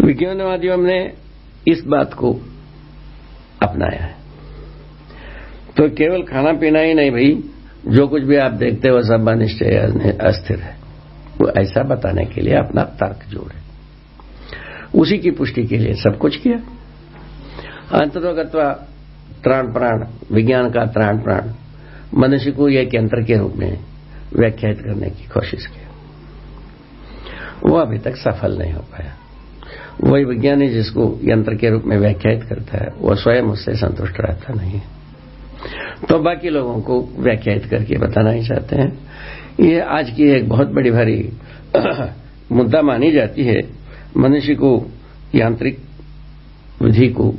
विज्ञानवादियों ने इस बात को अपनाया है। तो केवल खाना पीना ही नहीं भाई, जो कुछ भी आप देखते हो, सब अनिश्चय, अस्थिर है। वो ऐसा बताने के लिए अपना तर्क जोड़े। उसी की पुष्टि के लिए सब कुछ किया। अंतर्गतवा त्राण प्राण विज्ञान का त्राण प्राण मनुष्य को एक यंत्र के रूप में व्याख्यात करने की कोशिश की। वो अभी तक सफल नहीं हो पाया। वही विज्ञानी जिसको यंत्र के रूप में व्याख्यात करता है, वो स्वयं उससे संतुष्ट रहता नहीं तो बाकी लोगों को व्याख्यात करके बताना ही चाहते हैं। ये आज की एक बहुत बड़ी भारी <clears throat> मुद्दा मानी जाती है, मनुष्य को यांत्रिक विधि को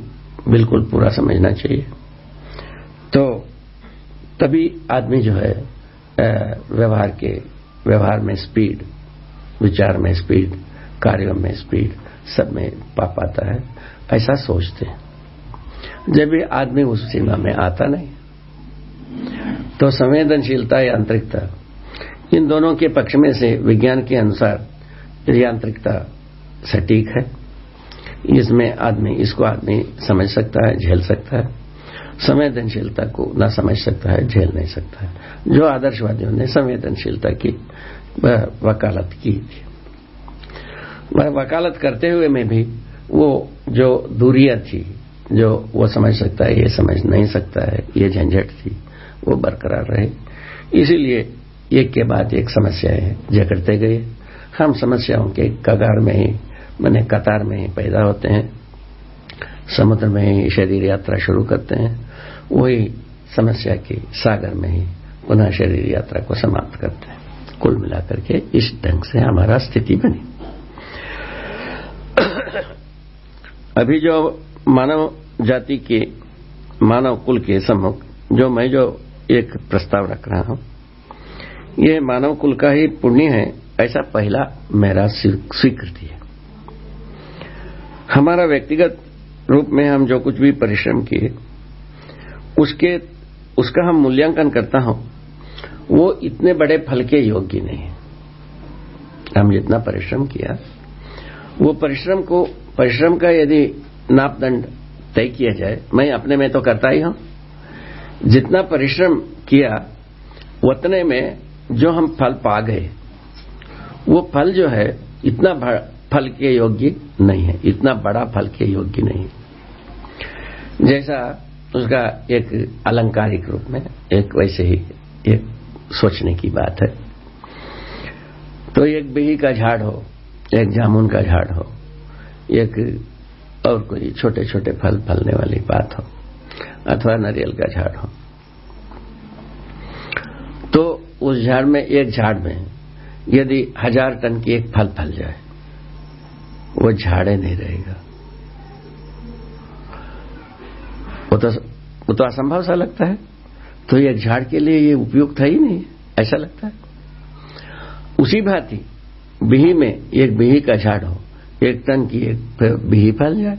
बिल्कुल पूरा समझना चाहिए। तो तभी आदमी जो है व्यवहार के, व्यवहार में स्पीड विचार में स्पीड कार्यों में स्पीड सब में पा पाता है। ऐसा सोचते हैं। जब भी आदमी उस सीमा में आता नहीं तो संवेदनशीलता या यांत्रिकता, इन दोनों के पक्ष में से विज्ञान के अनुसार यांत्रिकता सटीक है। इसमें आदमी इसको आदमी समझ सकता है, झेल सकता है। संवेदनशीलता को न समझ सकता है, झेल नहीं सकता है। जो आदर्शवादियों ने संवेदनशीलता की वकालत की थी। वकालत करते हुए में भी वो जो दूरियाँ थी, जो वो समझ सकता है, ये समझ नहीं सकता है, ये झंझट थी, वो बरकरार रहे। इसीलिए एक के बाद एक समस्याएँ जकड़ते गए। हम समस्याओं के कगार में ही मैंने कतार में ही पैदा होते हैं, समुद्र में ही शरीर यात्रा शुरू करते हैं, वही समस्या के सागर में ही पुनः शरीर यात्रा को समाप्त करते हैं। कुल मिलाकर के इस ढंग से हमारा स्थिति बनी। अभी जो मानव जाति के, मानव कुल के सम्मुख जो मैं जो एक प्रस्ताव रख रहा हूँ, ये मानव कुल का ही पुण्य है, ऐसा पहला मेरा स्वीकृति है। हमारा व्यक्तिगत रूप में हम जो कुछ भी परिश्रम किए, उसके, उसका हम मूल्यांकन करता हूँ, वो इतने बड़े फल के योग्य नहीं हम जितना परिश्रम किया, वो परिश्रम को, परिश्रम का यदि नापदंड तय किया जाए, मैं अपने में तो करता ही हूँ। जितना परिश्रम किया उतने में जो हम फल पा गए, वो फल जो है, इतना फल के योग्य नहीं है। इतना बड़ा फल के योग्य नहीं है। जैसा उसका एक अलंकारिक रूप में, एक वैसे ही एक सोचने की बात है। तो एक बिही का झाड़ हो, एक जामुन का झाड़ हो, एक और कोई छोटे छोटे फल फलने वाली बात हो, अथवा नारियल का झाड़ हो। तो उस झाड़ में एक झाड़ में यदि हज़ार टन की एक फल फल जाए वो झाड़े नहीं रहेगा। वो तो वो तो असंभव सा लगता है। तो एक झाड़ के लिए ये उपयुक्त है ही नहीं। ऐसा लगता है। उसी भांति, बिही में एक बिही का झाड़ हो, एक टन की एक बिही फैल जाए,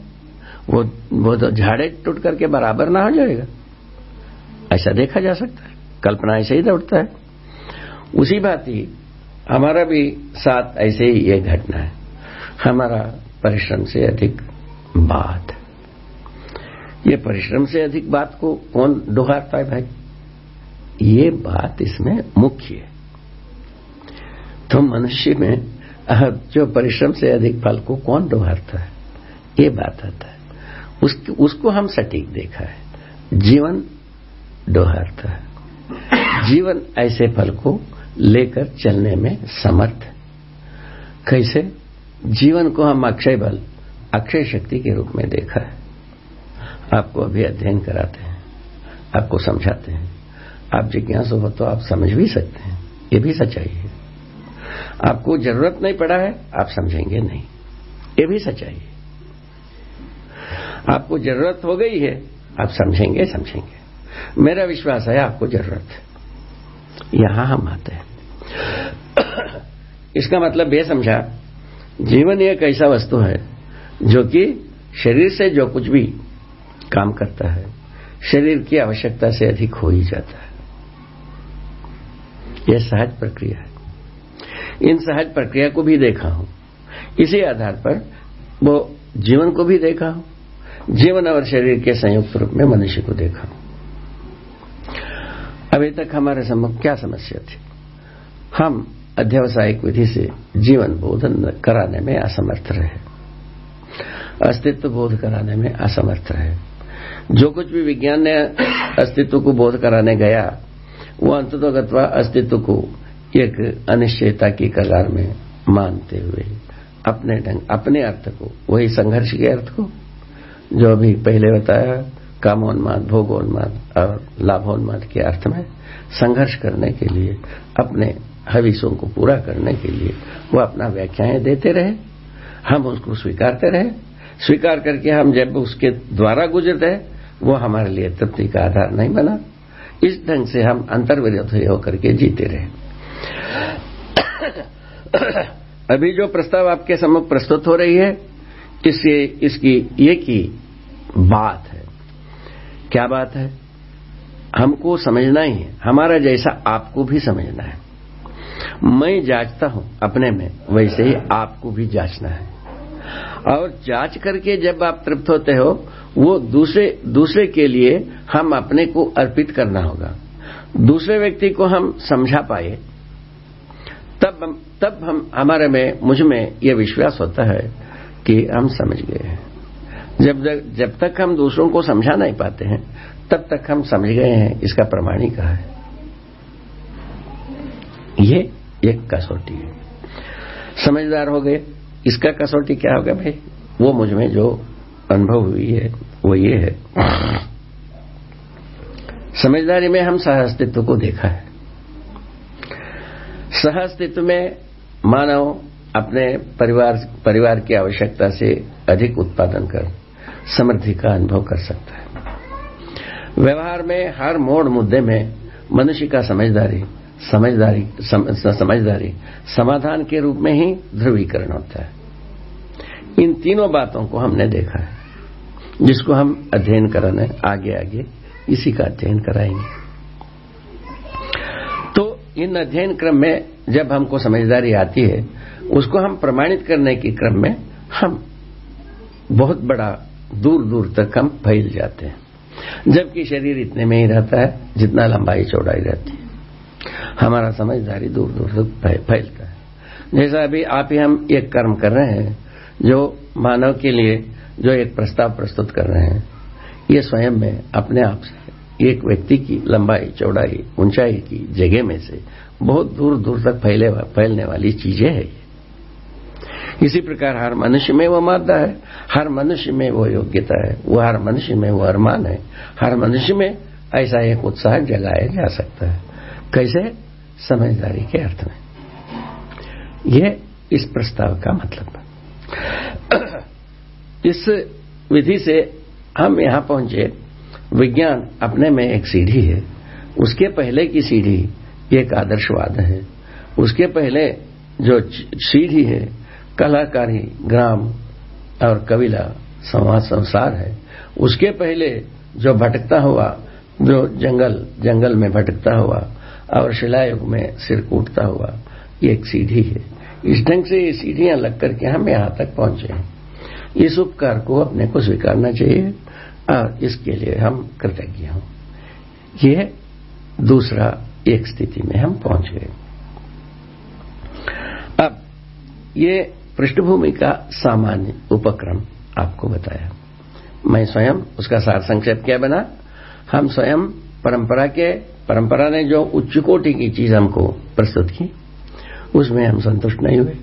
वो वो तो झाड़े टूट करके बराबर ना हो जाएगा। ऐसा देखा जा सकता है। कल्पना ऐसे ही दौड़ता है। उसी बात ही हमारा भी साथ ऐसे ही ये घटना है। हमारा परिश्रम से अधिक बात। ये परिश्रम से अधिक बात को कौन डुहारता है भाई? ये बात इसमें मुख्य है। तो मनुष्य में जो परिश्रम से अधिक फल को कौन डुहारता है? ये बात आता है। उस, उसको हम सटीक देखा है। जीवन डोहारता है। जीवन ऐसे फल को लेकर चलने में समर्थ कैसे? जीवन को हम अक्षय बल, अक्षय शक्ति के रूप में देखा है। आपको अभी अध्ययन कराते हैं, आपको समझाते हैं। आप जिज्ञासु हो तो आप समझ भी सकते हैं, ये भी सच्चाई है। आपको ज़रूरत नहीं पड़ा है, आप समझेंगे नहीं, ये भी सच्चाई है। आपको ज़रूरत हो गई है, आप समझेंगे समझेंगे। मेरा विश्वास है, आपको ज़रूरत है। यहाँ हम आते हैं। <coughs> इसका मतलब यह समझा जीवन एक ऐसा वस्तु है जो कि शरीर से जो कुछ भी काम करता है, शरीर की आवश्यकता से अधिक हो ही जाता है। यह सहज प्रक्रिया है। इन सहज प्रक्रिया को भी देखा हूँ। इसी आधार पर वो जीवन को भी देखा हूँ। जीवन और शरीर के संयुक्त रूप में मनुष्य को देखा हूँ। अभी तक हमारे सम्मुख क्या समस्या थी? हम अध्यवसायिक विधि से जीवन बोधन कराने में असमर्थ रहे। अस्तित्व बोध कराने में असमर्थ रहे। जो कुछ भी विज्ञान ने अस्तित्व को बोध कराने गया, वो अंततोगत्वा अस्तित्व को एक अनिश्चयता की कगार में मानते हुए अपने ढंग, अपने अर्थ को, वही संघर्ष के अर्थ को, जो अभी पहले बताया, कामोन्माद, भोगोन्माद और लाभोन्माद के अर्थ में संघर्ष करने के लिए अपने हविसों को पूरा करने के लिए वो अपना व्याख्याएँ देते रहे, हम उसको स्वीकारते रहे। स्वीकार करके हम जब उसके द्वारा गुजरते, वो हमारे लिए तृप्ति का आधार नहीं बना। इस ढंग से हम अंतर्विरोध होकर के जीते रहे। अभी जो प्रस्ताव आपके सम्मुख प्रस्तुत हो रही है, इससे इसकी एक ही बात है। क्या बात है? हमको समझना ही है। हमारा जैसा आपको भी समझना है। मैं जांचता हूँ अपने में, वैसे ही आपको भी जांचना है। और जाँच करके जब आप तृप्त होते हो, वो दूसरे दूसरे के लिए हम अपने को अर्पित करना होगा। दूसरे व्यक्ति को हम समझा पाए, तब तब हम, हमारे में, मुझमें ये विश्वास होता है कि हम समझ गए हैं। जब जब तक हम दूसरों को समझा नहीं पाते हैं, तब तक हम समझ गए हैं, इसका प्रमाणी कहा है। ये एक कसौटी है। समझदार हो गए। इसका कसौटी क्या होगा भाई? वो मुझमें जो अनुभव हुई है, वो ये है। समझदारी में हम सह अस्तित्व को देखा है। सह अस्तित्व में मानव अपने परिवार परिवार की आवश्यकता से अधिक उत्पादन कर, समृद्धि का अनुभव कर सकता है। व्यवहार में हर मोड़ मुद्दे में मनुष्य का समझदारी समझदारी सम, समझदारी समाधान के रूप में ही ध्रुवीकरण होता है। इन तीनों बातों को हमने देखा है जिसको हम अध्ययन कराने आगे आगे इसी का अध्ययन कराएँगे। तो इन अध्ययन क्रम में जब हमको समझदारी आती है उसको हम प्रमाणित करने के क्रम में हम बहुत बड़ा दूर दूर तक हम फैल जाते हैं। जबकि शरीर इतने में ही रहता है जितना लंबाई चौड़ाई रहती है। हमारा समझदारी दूर दूर तक फैलता है। जैसा अभी आप ही हम एक कर्म कर रहे हैं, जो मानव के लिए जो एक प्रस्ताव प्रस्तुत कर रहे हैं, ये स्वयं में अपने आप से, एक व्यक्ति की लंबाई, चौड़ाई, ऊंचाई की जगह में से बहुत दूर दूर तक फैले फैलने वाली चीज़ें है इसी प्रकार हर मनुष्य में वो मादा है, हर मनुष्य में वो योग्यता है, वो हर मनुष्य में वो अरमान है, हर मनुष्य में ऐसा एक उत्साह जगाया जा सकता है। कैसे? समझदारी के अर्थ में। यह इस प्रस्ताव का मतलब है। <coughs> इस विधि से हम यहाँ पहुँचे। विज्ञान अपने में एक सीढ़ी है। उसके पहले की सीढ़ी एक आदर्शवाद है। उसके पहले जो सीढ़ी है, कलाकारी ग्राम और कविला समाज संसार है। उसके पहले जो भटकता हुआ, जो जंगल जंगल में भटकता हुआ और शिलायुग में सिर कूटता हुआ ये एक सीढ़ी है। इस ढंग से ये सीढ़ियाँ लग करके हम यहाँ तक पहुँचे हैं। इस उपकार को अपने को स्वीकारना चाहिए और इसके लिए हम कृतज्ञ हों। यह दूसरा एक स्थिति में हम पहुँच गए। अब ये पृष्ठभूमि का सामान्य उपक्रम आपको बताया। मैं स्वयं उसका सार संक्षेप क्या बना? हम स्वयं परंपरा के परंपरा ने जो उच्च कोटि की चीज़ हमको प्रस्तुत की, उसमें हम संतुष्ट नहीं हुए।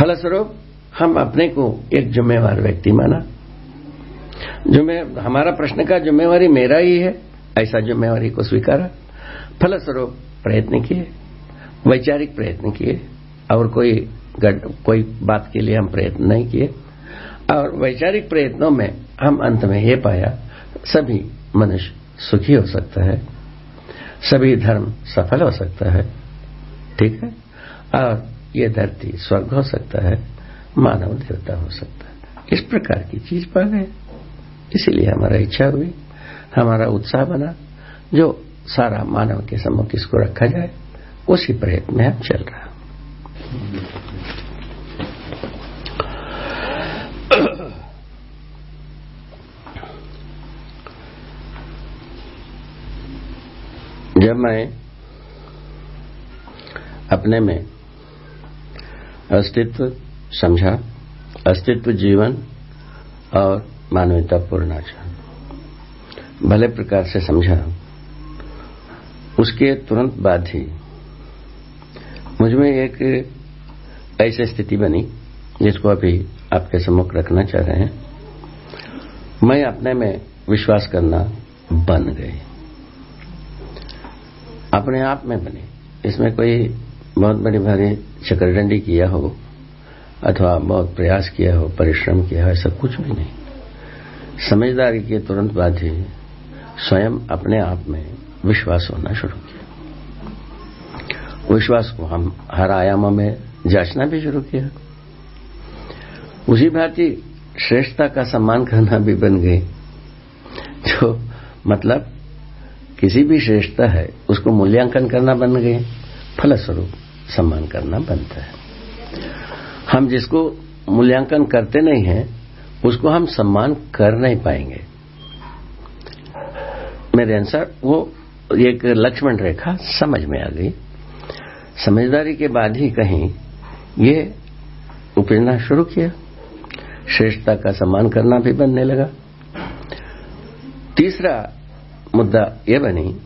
फलस्वरूप, हम अपने को एक जिम्मेवार व्यक्ति माना। जुम्मे, हमारा प्रश्न का जिम्मेवारी मेरा ही है, ऐसा जिम्मेवारी को स्वीकारा। फलस्वरूप, प्रयत्न किए, वैचारिक प्रयत्न किए, और कोई कोई बात के लिए हम प्रयत्न नहीं किए। और वैचारिक प्रयत्नों में हम अंत में ये पाया, सभी मनुष्य सुखी हो सकता है, सभी धर्म सफल हो सकता है, ठीक है? और ये धरती स्वर्ग हो सकता है, मानव देवता हो सकता है। इस प्रकार की चीज़ पा गए इसीलिए हमारा इच्छा हुई, हमारा उत्साह बना, जो सारा मानव के सम्मुख इसको रखा जाए, उसी प्रयत्न में हम चल रहा जब मैं अपने में अस्तित्व समझा, अस्तित्व जीवन और मानवता पूर्ण भले प्रकार से समझा, उसके तुरंत बाद ही मुझमें एक ऐसी स्थिति बनी, जिसको अभी आपके सम्मुख रखना चाह रहे हैं। मैं अपने में विश्वास करना बन गई। अपने आप में बने। इसमें कोई बहुत बड़ी भारी चक्रडंडी किया हो, अथवा बहुत प्रयास किया हो, परिश्रम किया हो, ऐसा कुछ भी नहीं। समझदारी के तुरंत बाद ही स्वयं अपने आप में विश्वास होना शुरू किया। विश्वास को हम हर आयामों में जांचना भी शुरू किया। उसी भांति श्रेष्ठता का सम्मान करना भी बन गई। जो मतलब किसी भी श्रेष्ठता है, उसको मूल्यांकन करना बन गए फलस्वरूप सम्मान करना बनता है। हम जिसको मूल्यांकन करते नहीं हैं, उसको हम सम्मान कर नहीं पाएँगे। मेरे अनुसार वो एक लक्ष्मण रेखा समझ में आ गई। समझदारी के बाद ही कहीं ये उपजना शुरू किया। श्रेष्ठता का सम्मान करना भी बनने लगा। तीसरा मुद्दा यह बनी,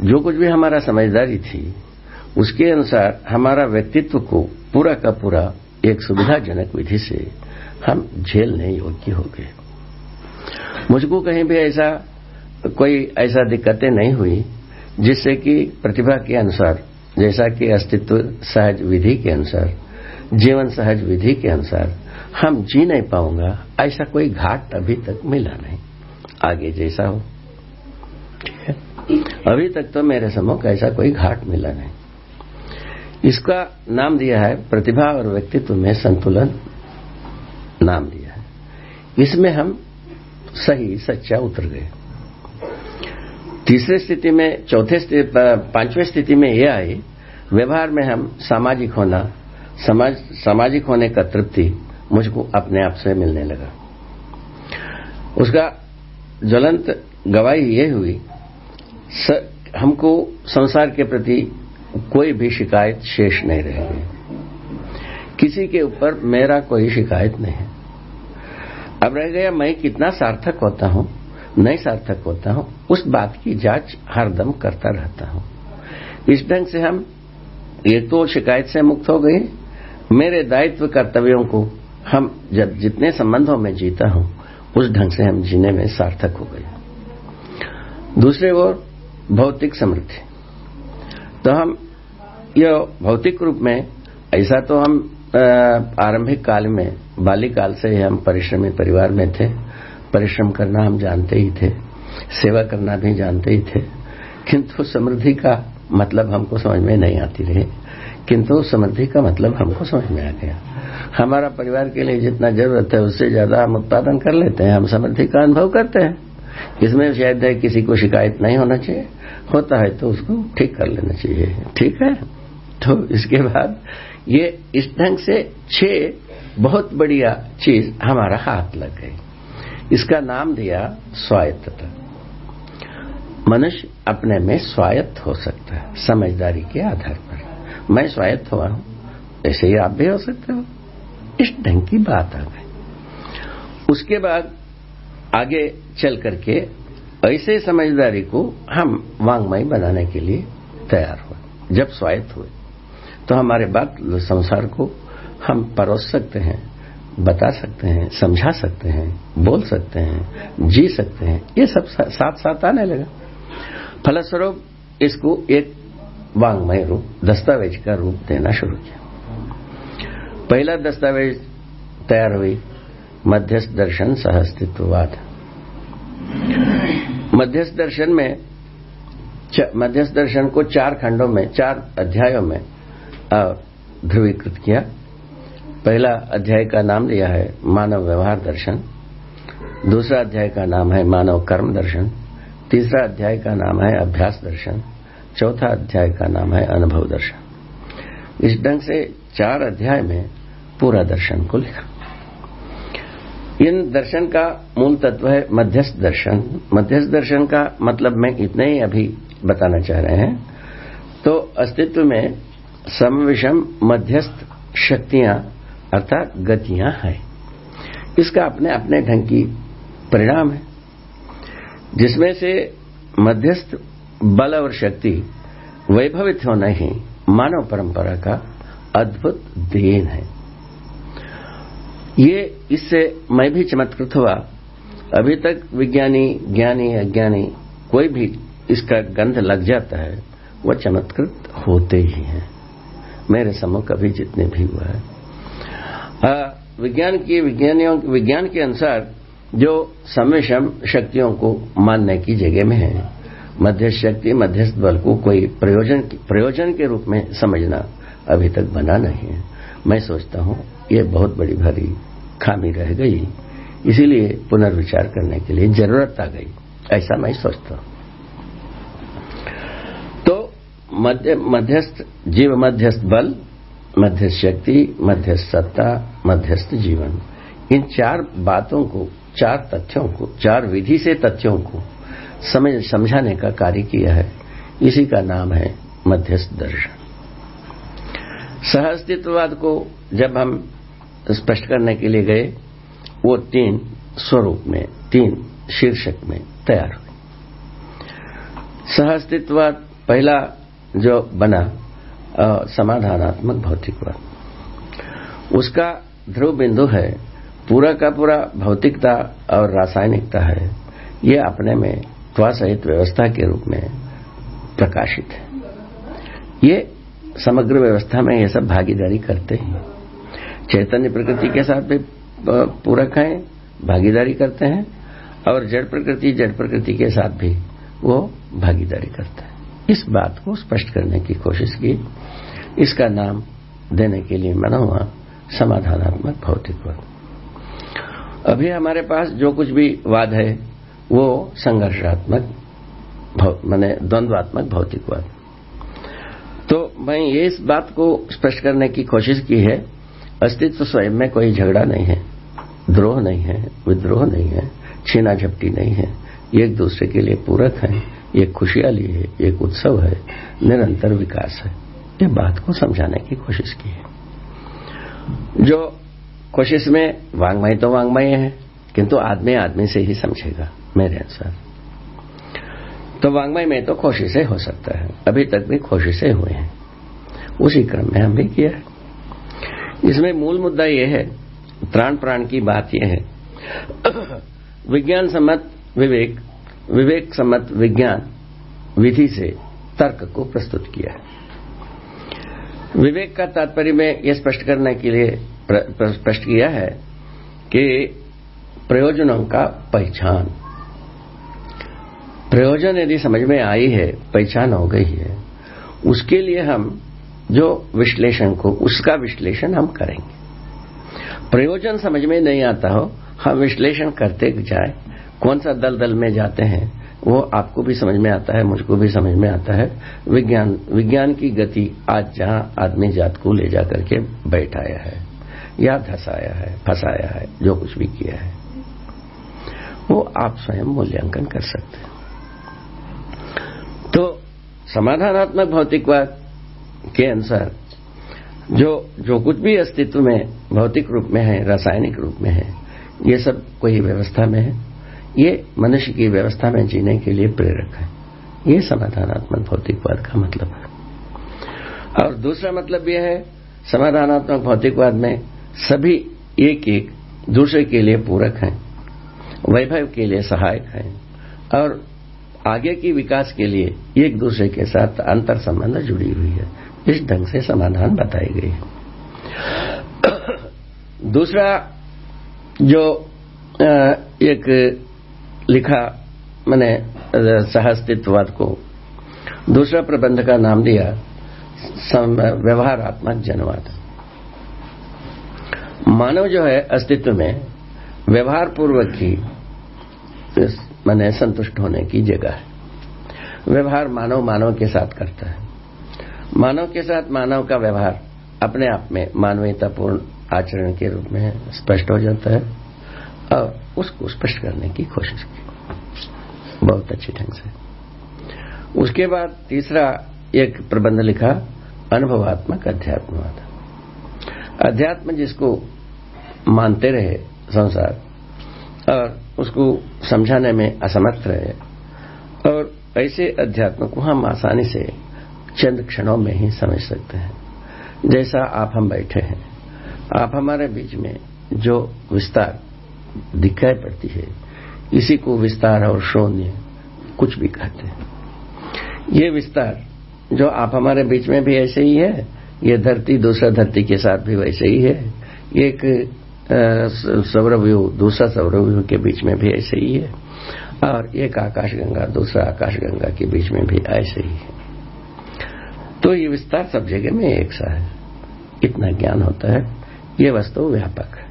जो कुछ भी हमारा समझदारी थी, उसके अनुसार हमारा व्यक्तित्व को पूरा का पूरा एक सुविधाजनक विधि से हम झेलने योग्य हो गए। मुझको कहीं भी ऐसा, कोई ऐसा दिक्कतें नहीं हुई, जिससे कि प्रतिभा के अनुसार, जैसा कि अस्तित्व सहज विधि के अनुसार, जीवन सहज विधि के अनुसार, हम जी नहीं पाऊँगा, ऐसा कोई घाट अभी तक मिला नहीं। आगे जैसा हो। ठीक है। अभी तक तो मेरे सम्मुख ऐसा कोई घाट मिला नहीं। इसका नाम दिया है, प्रतिभा और व्यक्तित्व में संतुलन नाम दिया है। इसमें हम सही, सच्चा उतर गए। तीसरे स्थिति में, चौथे पाँचवें स्थिति में यह आई, व्यवहार में हम सामाजिक होना, समाज, सामाजिक होने का तृप्ति मुझको अपने आप से मिलने लगा। उसका ज्वलंत गवाही ये हुई हमको संसार के प्रति कोई भी शिकायत शेष नहीं रहेगी। किसी के ऊपर मेरा कोई शिकायत नहीं है। अब रह गया, मैं कितना सार्थक होता हूँ, नहीं सार्थक होता हूँ, उस बात की जाँच हरदम करता रहता हूँ। इस ढंग से हम एक तो शिकायत से मुक्त हो गए। मेरे दायित्व कर्तव्यों को हम जब जितने संबंधों में जीता हूँ, उस ढंग से हम जीने में सार्थक हो गए। दूसरे ओर भौतिक समृद्धि। तो हम यह भौतिक रूप में, ऐसा तो हम आरंभिक काल में, बाल्यकाल से ही हम परिश्रमी परिवार में थे। परिश्रम करना हम जानते ही थे, सेवा करना भी जानते ही थे। किंतु समृद्धि का मतलब हमको समझ में नहीं आती रही। किंतु समृद्धि का मतलब हमको समझ में आ गया। हमारा परिवार के लिए जितना ज़रूरत है, उससे ज़्यादा हम उत्पादन कर लेते हैं, हम समृद्धि का अनुभव करते हैं। इसमें शायद है किसी को शिकायत नहीं होना चाहिए। होता है तो उसको ठीक कर लेना चाहिए। ठीक है? तो इसके बाद ये इस ढंग से छह बहुत बढ़िया चीज़ हमारा हाथ लग गई। इसका नाम दिया स्वायत्तता। मनुष्य अपने में स्वायत्त हो सकता है, समझदारी के आधार पर। मैं स्वायत्त हुआ हूँ, ऐसे ही आप भी हो सकते हो। इस ढंग की बात आ गई। उसके बाद आगे चल करके ऐसे समझदारी को हम वांगमय बनाने के लिए तैयार हुए, जब स्वायत्त हुए। तो हमारे बात संसार को हम परोस सकते हैं, बता सकते हैं, समझा सकते हैं, बोल सकते हैं, जी सकते हैं, ये सब साथ साथ आने लगा। फलस्वरूप इसको एक वांगमय रूप, दस्तावेज़ का रूप देना शुरू किया। पहला दस्तावेज़ तैयार हुई मध्यस्थ दर्शन सहअस्तित्ववाद मध्यस्थ दर्शन में मध्यस्थ दर्शन को चार खंडों में, चार अध्यायों में ध्रुवीकृत किया। पहला अध्याय का नाम दिया है मानव व्यवहार दर्शन। दूसरा अध्याय का नाम है मानव कर्म दर्शन। तीसरा अध्याय का नाम है अभ्यास दर्शन। चौथा अध्याय का नाम है अनुभव दर्शन। इस ढंग से चार अध्याय में पूरा दर्शन को लिखा। इन दर्शन का मूल तत्व है मध्यस्थ दर्शन। मध्यस्थ दर्शन का मतलब मैं इतने ही अभी बताना चाह रहे हैं। तो अस्तित्व में समविषम मध्यस्थ शक्तियाँ अर्थात गतियाँ हैं। इसका अपने अपने ढंग की परिणाम है। जिसमें से मध्यस्थ बल और शक्ति वैभवित होना ही मानव परंपरा का अद्भुत देन है। ये इससे मैं भी चमत्कृत हुआ। अभी तक विज्ञानी, ज्ञानी अज्ञानी कोई भी इसका गंध लग जाता है, वह चमत्कृत होते ही हैं। मेरे सम्मुख अभी जितने भी हुआ है। विज्ञान की, विज्ञानियों, विज्ञान के अनुसार जो समेशम शक्तियों को मानने की जगह में है, मध्यस्थ शक्ति, मध्यस्थ बल को कोई प्रयोजन प्रयोजन के रूप में समझना अभी तक बना नहीं है। मैं सोचता हूँ ये बहुत बड़ी भारी खामी रह गई। इसीलिए पुनर्विचार करने के लिए ज़रूरत आ गई। ऐसा मैं सोचता हूँ। तो मध्य, मध्यस्थ, जीव मध्यस्थ बल, मध्यस्थ शक्ति, मध्यस्थ सत्ता, मध्यस्थ जीवन। इन चार बातों को, चार तथ्यों को, चार विधि से तथ्यों को समझ समझाने का कार्य किया है। इसी का नाम है मध्यस्थ दर्शन। सहअस्तित्ववाद को जब हम स्पष्ट करने के लिए गए, वो तीन स्वरूप में, तीन शीर्षक में तैयार हुए। सहअस्तित्ववाद पहला जो बना समाधानात्मक भौतिकवाद। उसका ध्रुव बिंदु है, पूरा का पूरा भौतिकता और रासायनिकता है, ये अपने में त्वा सहित व्यवस्था के रूप में प्रकाशित है। ये समग्र व्यवस्था में ये सब भागीदारी करते हैं। चैतन्य प्रकृति के साथ भी पूरक हैं, भागीदारी करते हैं, और जड़ प्रकृति जड़ प्रकृति के साथ भी वो भागीदारी करते हैं। इस बात को स्पष्ट करने की कोशिश की। इसका नाम देने के लिए मना हुआ समाधानात्मक भौतिकवाद अभी हमारे पास जो कुछ भी वाद है, वो संघर्षात्मक मैंने द्वंद्वात्मक भौतिकवाद तो मैं ये इस बात को स्पष्ट करने की कोशिश की है अस्तित्व स्वयं में कोई झगड़ा नहीं है। द्रोह नहीं है, विद्रोह नहीं है छीना झपटी नहीं है। एक दूसरे के लिए पूरक है, एक खुशहाली है, एक उत्सव है, निरंतर विकास है। ये बात को समझाने की कोशिश की है। जो कोशिश में वांग्मय तो वांग्मय है, किंतु आदमी आदमी से ही समझेगा, मेरे अनुसार। तो वांग्मय में तो कोशिशें हो सकता है, अभी तक भी कोशिशें हुए हैं। उसी क्रम में हम भी किया है। इसमें मूल मुद्दा यह है प्राण प्राण की बात यह है। विज्ञान सम्मत विवेक विवेक सम्मत विज्ञान विधि से तर्क को प्रस्तुत किया है। विवेक का तात्पर्य में यह स्पष्ट करने के लिए स्पष्ट किया है कि प्रयोजनों का पहचान। प्रयोजन यदि समझ में आई है, पहचान हो गई है, उसके लिए हम जो विश्लेषण को, उसका विश्लेषण हम करेंगे। प्रयोजन समझ में नहीं आता हो, हम विश्लेषण करते जाए, कौन सा दल दल में जाते हैं, वो आपको भी समझ में आता है, मुझको भी समझ में आता है। विज्ञान विज्ञान की गति आज जहाँ आदमी जात को ले जाकर के बैठाया है, या धसाया है, फंसाया है, जो कुछ भी किया है, वो आप स्वयं मूल्यांकन कर सकते हैं। तो समाधानात्मक भौतिकवाद के अनुसार जो जो कुछ भी अस्तित्व में भौतिक रूप में है, रासायनिक रूप में है, ये सब कोई व्यवस्था में है? ये मनुष्य की व्यवस्था में जीने के लिए प्रेरक है। ये समाधानात्मक भौतिकवाद का मतलब है। और दूसरा मतलब यह है, समाधानात्मक भौतिकवाद में सभी एक एक दूसरे के लिए पूरक हैं, वैभव के लिए सहायक हैं, और आगे की विकास के लिए एक दूसरे के साथ अंतर संबंध जुड़ी हुई है। इस ढंग से समाधान बताई गई। है दूसरा जो एक लिखा मैंने सहअस्तित्ववाद को, दूसरा प्रबंध का नाम दिया व्यवहारात्मक जनवाद। मानव जो है अस्तित्व में व्यवहार पूर्वक ही मैंने संतुष्ट होने की जगह है। व्यवहार मानव मानव के साथ करता है। मानव के साथ मानव का व्यवहार अपने आप में मानवीयतापूर्ण आचरण के रूप में स्पष्ट हो जाता है। और उसको स्पष्ट करने की कोशिश की बहुत अच्छे ढंग से। उसके बाद तीसरा एक प्रबंध लिखा, अनुभवात्मक अध्यात्मवाद। अध्यात्म जिसको मानते रहे संसार और उसको समझाने में असमर्थ रहे, और ऐसे अध्यात्म को हम आसानी से चंद क्षणों में ही समझ सकते हैं। जैसा आप हम बैठे हैं, आप हमारे बीच में जो विस्तार दिखाई पड़ती है, इसी को विस्तार और शून्य कुछ भी कहते हैं। ये विस्तार जो आप हमारे बीच में भी ऐसे ही है, ये धरती दूसरा धरती के साथ भी वैसे ही है, एक सौरव्यूह दूसरा सौरव्यूह के बीच में भी ऐसे ही है, और एक आकाशगंगा दूसरा आकाशगंगा के बीच में भी ऐसे ही है। तो ये विस्तार सब जगह में एक सा है। इतना ज्ञान होता है। ये वस्तु व्यापक है।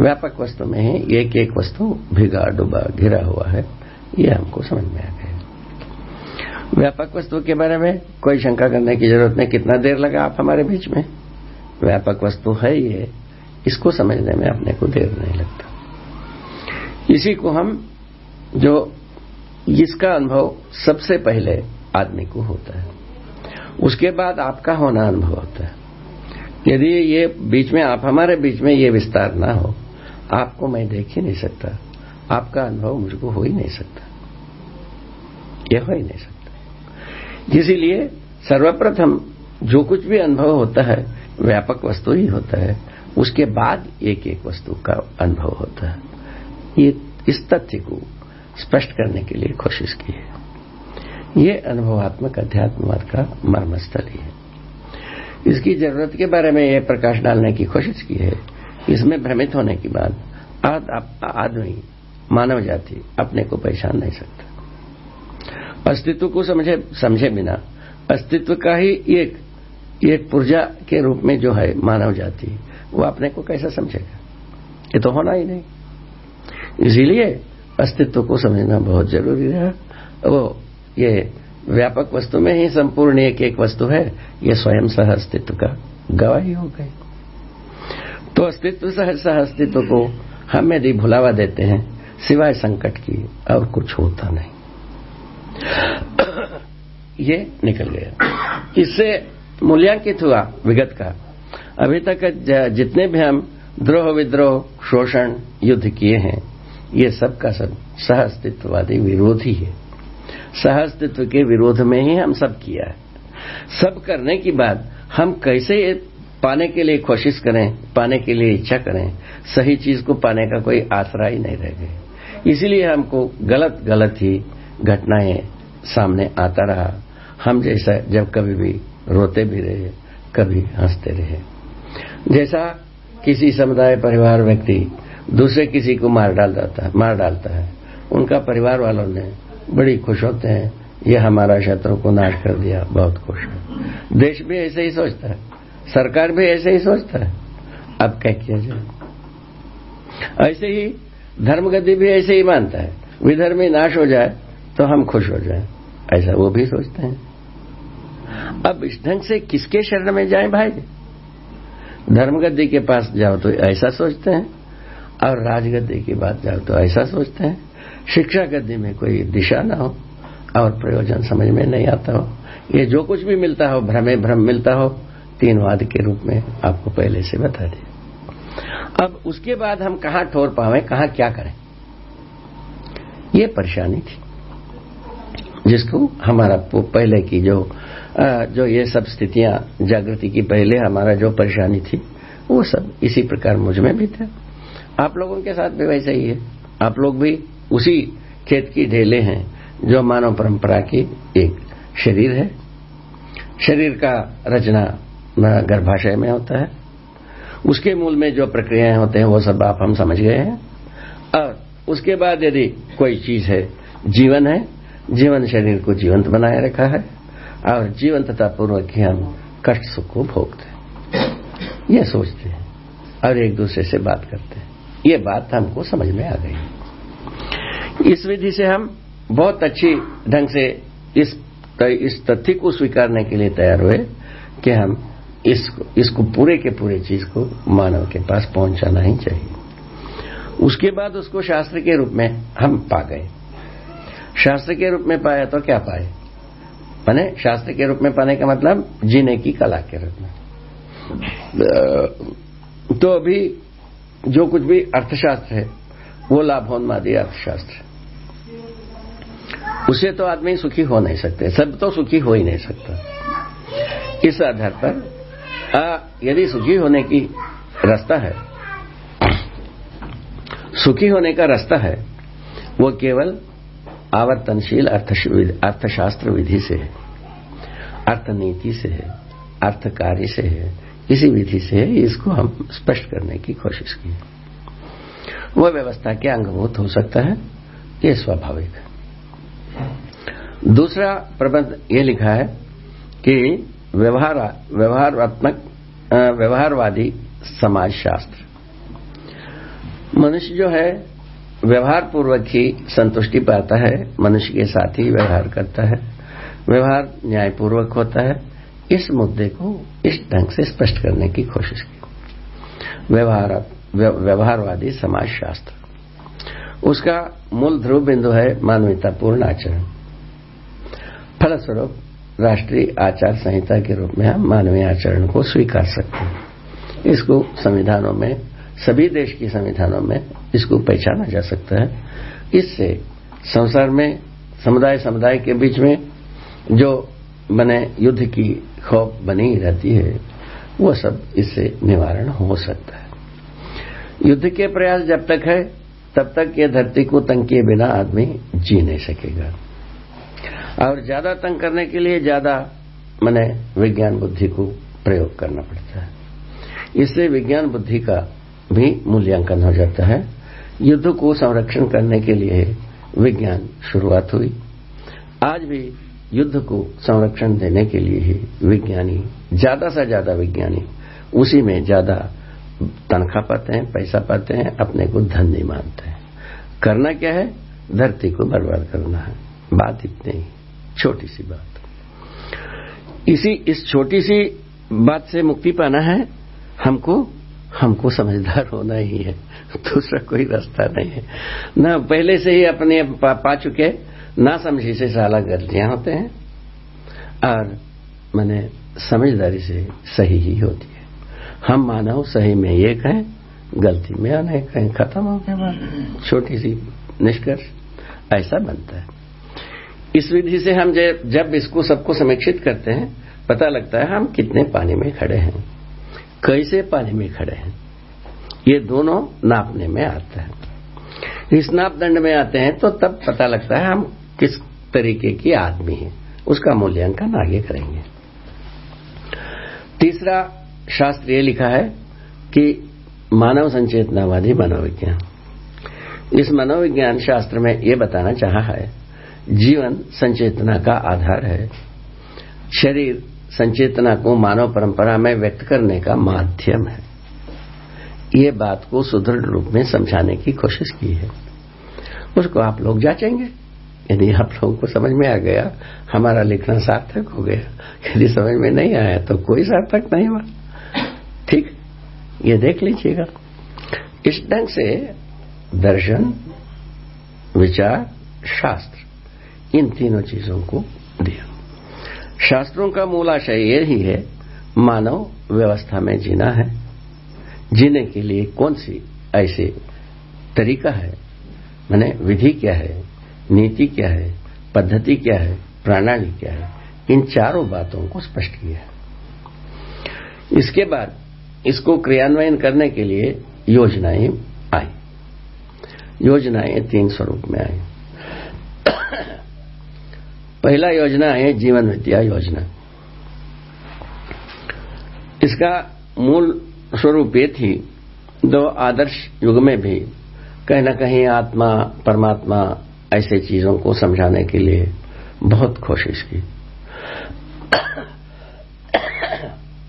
व्यापक वस्तु में ही एक एक वस्तु भिगा डुबा घिरा हुआ है। ये हमको समझ में आ गया। व्यापक वस्तु के बारे में कोई शंका करने की ज़रूरत नहीं। कितना देर लगा आप हमारे बीच में? व्यापक वस्तु है ये। इसको समझने में अपने को देर नहीं लगता। इसी को हम जो इसका अनुभव सबसे पहले आदमी को होता है। उसके बाद आपका होना अनुभव होता है। यदि ये बीच में, आप हमारे बीच में ये विस्तार ना हो, आपको मैं देख ही नहीं सकता। आपका अनुभव मुझको हो ही नहीं सकता। यह हो ही नहीं सकता। इसीलिए सर्वप्रथम जो कुछ भी अनुभव होता है, व्यापक वस्तु ही होता है, उसके बाद एक एक वस्तु का अनुभव होता है। ये इस तथ्य को स्पष्ट करने के लिए कोशिश की है। ये अनुभवात्मक अध्यात्मवाद का ही है। इसकी ज़रूरत के बारे में यह प्रकाश डालने की कोशिश की है इसमें भ्रमित होने के बाद आदमी मानव जाति अपने को पहचान नहीं सकता। अस्तित्व को समझे समझे बिना अस्तित्व का ही एक एक पुर्जा के रूप में जो है मानव जाति, वो अपने को कैसा समझेगा? ये तो होना ही नहीं। इसीलिए अस्तित्व को समझना बहुत ज़रूरी है। वो ये व्यापक वस्तु में ही संपूर्ण एक एक वस्तु है। ये स्वयं सह अस्तित्व का गवाही हो गई। तो अस्तित्व सह सह अस्तित्व को हम यदि भुलावा देते हैं, सिवाय संकट की और कुछ होता नहीं। <coughs> ये निकल गया। इससे मूल्यांकित हुआ विगत का। अभी तक जितने भी हम द्रोह विद्रोह, शोषण, युद्ध किए हैं, ये सब का सब सह अस्तित्ववादी विरोधी है। सह अस्तित्व के विरोध में ही हम सब किया है। सब करने के बाद हम कैसे पाने के लिए कोशिश करें, पाने के लिए इच्छा करें, सही चीज़ को पाने का कोई आसरा ही नहीं रह गए इसीलिए हमको गलत गलत ही घटनाएँ सामने आता रहा। हम जैसा, जब कभी भी रोते भी रहे, कभी हँसते रहे। जैसा किसी समुदाय परिवार व्यक्ति दूसरे किसी को मार डाल मार डालता है, उनका परिवार वालों ने बड़ी खुश होते हैं। ये हमारा शत्रु को नाश कर दिया। बहुत खुश है। देश भी ऐसे ही सोचता है। सरकार भी ऐसे ही सोचता है। अब क्या किया जाए? ऐसे ही धर्मगति भी ऐसे ही मानता है। विधर्मी नाश हो जाए तो हम खुश हो जाए। ऐसा वो भी सोचते हैं। अब इस ढंग से किसके शरण में जाए भाई? धर्मगद्दी के पास जाओ तो ऐसा सोचते हैं। और राजगद्दी की बात जाओ तो ऐसा सोचते हैं। शिक्षा गद्दी में कोई दिशा ना हो और प्रयोजन समझ में नहीं आता हो। ये जो कुछ भी मिलता हो, भ्रमे भ्रम मिलता हो तीनवाद के रूप में आपको पहले से बता दिया। अब उसके बाद हम कहाँ ठोर पावे, कहाँ क्या करें? ये परेशानी थी, जिसको हमारा पहले की जो जो ये सब स्थितियाँ, जागृति की पहले हमारा जो परेशानी थी, वो सब इसी प्रकार मुझमें भी था। आप लोगों के साथ भी वैसे ही है। आप लोग भी उसी खेत की ढेले हैं, जो मानव परंपरा की एक शरीर है। शरीर का रचना गर्भाशय में होता है। उसके मूल में जो प्रक्रियाएँ होते हैं, वो सब आप हम समझ गए हैं। और उसके बाद यदि कोई चीज़ है, जीवन है, जीवन शरीर को जीवंत बनाए रखा है, और जीवंतता पूर्वक ही हम कष्ट, सुख को भोगते हैं। ये सोचते हैं और एक दूसरे से बात करते हैं। ये बात हमको समझ में आ गई। इस विधि से हम बहुत अच्छी ढंग से इस इस तथ्य को स्वीकारने के लिए तैयार हुए कि हम इसको इसको पूरे के पूरे चीज़ को मानव के पास पहुंचाना ही चाहिए। उसके बाद उसको शास्त्र के रूप में हम पा गए। शास्त्र के रूप में पाया तो क्या पाए? मैंने शास्त्र के रूप में पाने का मतलब जीने की कला के रूप में। तो अभी जो कुछ भी अर्थशास्त्र है, वो लाभोन्मादी अर्थशास्त्र उसे तो आदमी सुखी हो नहीं सकते, सब तो सुखी हो ही नहीं सकता। इस आधार पर यदि सुखी होने की रास्ता है, सुखी होने का रास्ता है, वो केवल आवर्तनशील अर्थशास्त्र विधि से है, अर्थनीति से है अर्थ कार्य से है इसी विधि से है, इसको हम स्पष्ट करने की कोशिश की। वह व्यवस्था के अंगभूत हो सकता है, ये स्वाभाविक है। दूसरा प्रबंध ये लिखा है कि व्यवहार, व्यवहारात्मक व्यवहारवादी समाज शास्त्र मनुष्य जो है व्यवहार पूर्वक ही संतुष्टि पाता है, मनुष्य के साथ ही व्यवहार करता है, व्यवहार न्यायपूर्वक होता है, इस मुद्दे को इस ढंग से स्पष्ट करने की कोशिश की। व्यवहार व्यवहारवादी समाजशास्त्र। उसका मूल ध्रुव बिंदु है मानवीयतापूर्ण आचरण। फलस्वरूप राष्ट्रीय आचार संहिता के रूप में हम मानवीय आचरण को स्वीकार सकते हैं। इसको संविधानों में, सभी देश के संविधानों में इसको पहचाना जा सकता है। इससे संसार में, समुदाय समुदाय के बीच में जो बने युद्ध की खौफ बनी रहती है, वो सब इससे निवारण हो सकता है। युद्ध के प्रयास जब तक है तब तक ये धरती को तंग किए बिना आदमी जी नहीं सकेगा। और ज़्यादा तंग करने के लिए ज़्यादा मैंने विज्ञान बुद्धि को प्रयोग करना पड़ता है। इससे विज्ञान बुद्धि का भी मूल्यांकन हो जाता है। युद्ध को संरक्षण करने के लिए विज्ञान शुरुआत हुई। आज भी युद्ध को संरक्षण देने के लिए ही विज्ञानी, ज़्यादा से ज़्यादा विज्ञानी, उसी में ज़्यादा तनख्वाह पाते हैं पैसा पाते हैं अपने को धन नहीं मानते हैं। करना क्या है? धरती को बर्बाद करना है। बात इतनी ही छोटी सी बात। इसी इस छोटी सी बात से मुक्ति पाना है हमको हमको समझदार होना ही है। दूसरा कोई रास्ता नहीं है। ना पहले से ही अपने पा, पा चुके ना समझी से साला गलतियाँ होते हैं और मैंने समझदारी से सही ही होती है। हम मानव सही में एक हैं गलती में अनेक हैं खत्म हो गया छोटी सी निष्कर्ष। ऐसा बनता है। इस विधि से हम जब इसको सबको समीक्षित करते हैं, पता लगता है हम कितने पानी में खड़े हैं। कैसे पानी में खड़े हैं? ये दोनों नापने में आता है। इस नापदंड में आते हैं तो तब पता लगता है हम किस तरीके की आदमी हैं। उसका मूल्यांकन आगे करेंगे। तीसरा शास्त्र ये लिखा है कि मानव संचेतनावादी मनोविज्ञान इस मनोविज्ञान शास्त्र में ये बताना चाहा है, जीवन संचेतना का आधार है। शरीर संचेतना को मानव परंपरा में व्यक्त करने का माध्यम है। ये बात को सुदृढ़ रूप में समझाने की कोशिश की है। उसको आप लोग जांचेंगे। यदि आप लोगों को समझ में आ गया, हमारा लिखना सार्थक हो गया। यदि समझ में नहीं आया तो कोई सार्थक नहीं हुआ। ये देख लीजिएगा। इस ढंग से दर्शन, विचार, शास्त्र, इन तीनों चीज़ों को दिया। शास्त्रों का मूल आशय यही है, मानव व्यवस्था में जीना है। जीने के लिए कौन सी ऐसे तरीका है? मैंने विधि क्या है, नीति क्या है, पद्धति क्या है, प्रणाली क्या है? इन चारों बातों को स्पष्ट किया है। इसके बाद इसको क्रियान्वयन करने के लिए योजनाएँ आई। योजनाएँ तीन स्वरूप में आई। पहला योजना है जीवन विद्या योजना। इसका मूल स्वरूप ये थी, दो आदर्श युग में भी कहीं न कहीं आत्मा, परमात्मा ऐसे चीज़ों को समझाने के लिए बहुत कोशिश की। <coughs>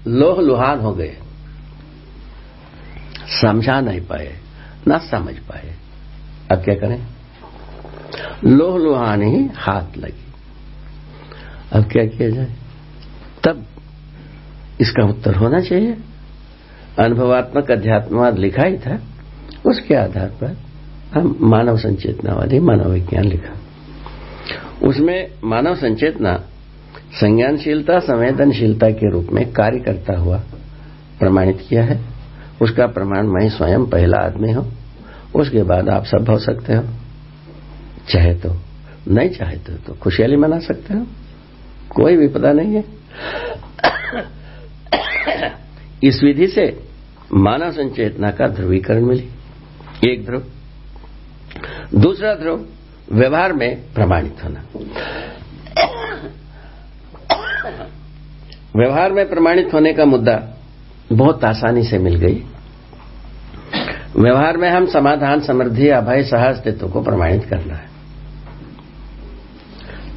लोह लुहान हो गए। समझा नहीं पाए, ना समझ पाए। अब क्या करें? लोह लुहान हाथ लगी। अब क्या किया जाए? तब इसका उत्तर होना चाहिए। अनुभवात्मक अध्यात्मवाद लिखा ही था। उसके आधार पर हम मानव संचेतनावादी मानव विज्ञान लिखा। उसमें मानव संचेतना संज्ञानशीलता, संवेदनशीलता के रूप में कार्य करता हुआ प्रमाणित किया है। उसका प्रमाण मैं स्वयं पहला आदमी हूँ। उसके बाद आप सब हो सकते हो। चाहे तो नहीं चाहे तो, तो खुशहाली मना सकते हो। कोई विपदा नहीं है। इस विधि से मानव संचेतना का ध्रुवीकरण मिली। एक ध्रुव। दूसरा ध्रुव व्यवहार में प्रमाणित होना। व्यवहार में प्रमाणित होने का मुद्दा बहुत आसानी से मिल गई। व्यवहार में हम समाधान समृद्धि अभय सह अस्तित्व को प्रमाणित करना है।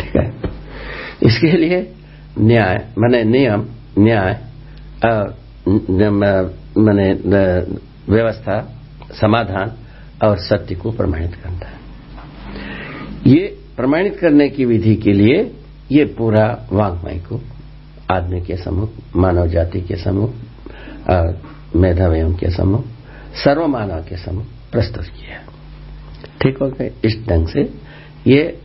ठीक है? इसके लिए न्याय, मैंने नियम, न्याय मैंने व्यवस्था, समाधान और सत्य को प्रमाणित करना है। ये प्रमाणित करने की विधि के लिए ये पूरा वांग्मय को आदमी के समूह मानव जाति के समूह और मेधावियों के समूह सर्व मानव के समूह प्रस्तुत किया। ठीक हो गए? इस ढंग से ये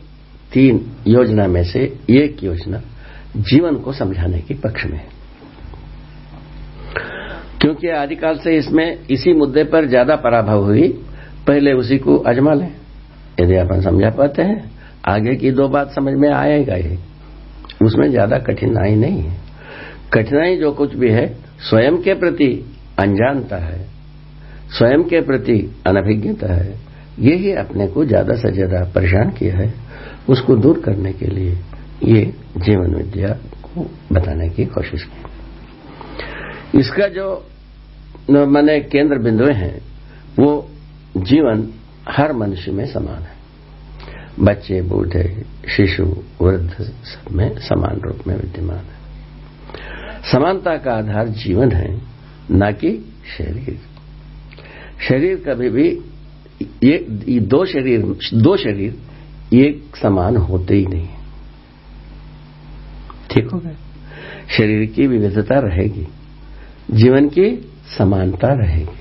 तीन योजना में से एक योजना जीवन को समझाने के पक्ष में है। क्योंकि आदिकाल से इसमें इसी मुद्दे पर ज़्यादा पराभव हुई, पहले उसी को अजमा लें। यदि अपन समझा पाते हैं, आगे की दो बात समझ में आएगा ही। उसमें ज़्यादा कठिनाई नहीं है। कठिनाई जो कुछ भी है, स्वयं के प्रति अनजानता है। स्वयं के प्रति अनभिज्ञता है यही अपने को ज़्यादा से ज़्यादा परेशान किया है, उसको दूर करने के लिए ये जीवन विद्या को बताने की कोशिश की। इसका जो मैंने केंद्र बिंदु हैं, वो जीवन हर मनुष्य में समान है। बच्चे, बूढ़े, शिशु, वृद्ध, सब में समान रूप में विद्यमान है। समानता का आधार जीवन है, न कि शरीर। शरीर कभी भी, ये दो शरीर दो शरीर एक समान होते ही नहीं। ठीक हो गया? शरीर की विविधता रहेगी, जीवन की समानता रहेगी।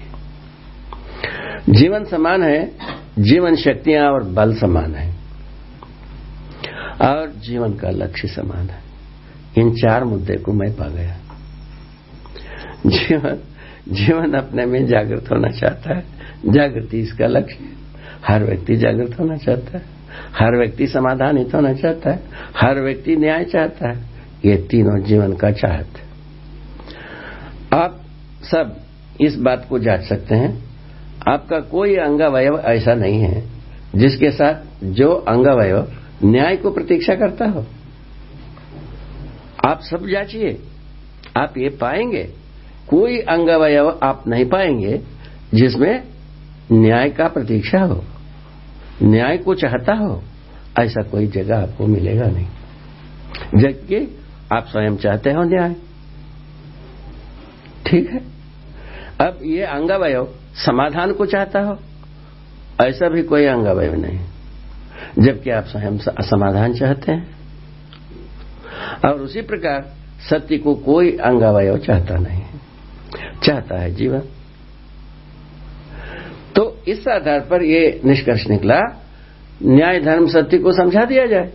जीवन समान है, जीवन शक्तियाँ और बल समान है, और जीवन का लक्ष्य समान है। इन चार मुद्दे को मैं पा गया। जीवन जीवन अपने में जागृत होना चाहता है। जागृति इसका लक्ष्य हर व्यक्ति जागृत होना चाहता है। हर व्यक्ति समाधानित होना चाहता है। हर व्यक्ति न्याय चाहता है। ये तीनों जीवन का चाहत है। आप सब इस बात को जाँच सकते हैं। आपका कोई अंगावयव ऐसा नहीं है जिसके साथ जो अंगावयव न्याय को प्रतीक्षा करता हो। आप सब जांचिए। आप ये पाएँगे कोई अंगावयव आप नहीं पाएँगे जिसमें न्याय का प्रतीक्षा हो, न्याय को चाहता हो, ऐसा कोई जगह आपको मिलेगा नहीं। जबकि आप स्वयं चाहते हो न्याय। ठीक है? अब ये अंगावयव समाधान को चाहता हो, ऐसा भी कोई अंगावयव नहीं। जबकि आप स्वयं समाधान चाहते हैं। और उसी प्रकार सत्य को कोई अंगावयव चाहता नहीं। चाहता है जीवन तो इस आधार पर ये निष्कर्ष निकला, न्याय, धर्म, सत्य को समझा दिया जाए।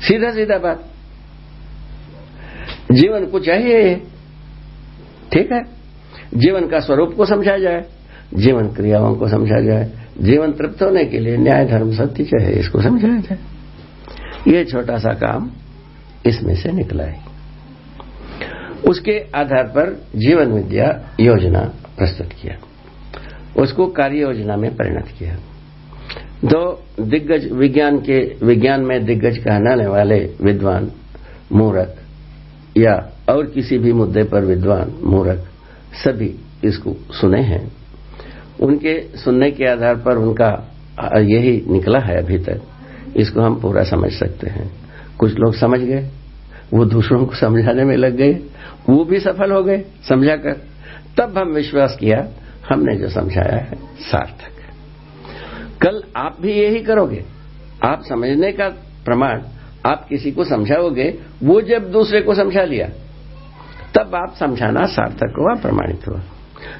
सीधा सीधा बात। जीवन को चाहिए ठीक है? जीवन का स्वरूप को समझा जाए, जीवन क्रियाओं को समझा जाए, जीवन तृप्त होने के लिए न्याय, धर्म, सत्य चाहिए, इसको समझाया जाए। ये छोटा सा काम इसमें से निकला है। उसके आधार पर जीवन विद्या योजना प्रस्तुत किया। उसको कार्य योजना में परिणत किया। दो दिग्गज विज्ञान के, विज्ञान में दिग्गज कहलाने वाले विद्वान मूरख या और किसी भी मुद्दे पर विद्वान मूरख सभी इसको सुने हैं। उनके सुनने के आधार पर उनका यही निकला है अभी तक। इसको हम पूरा समझ सकते हैं। कुछ लोग समझ गए? वो दूसरों को समझाने में लग गए, वो भी सफल हो गए, समझाकर। तब हम विश्वास किया, हमने जो समझाया है, सार्थक कल आप भी यही करोगे। आप समझने का प्रमाण, आप किसी को समझाओगे, वो जब दूसरे को समझा लिया, तब आप समझाना सार्थक हुआ, प्रमाणित हुआ।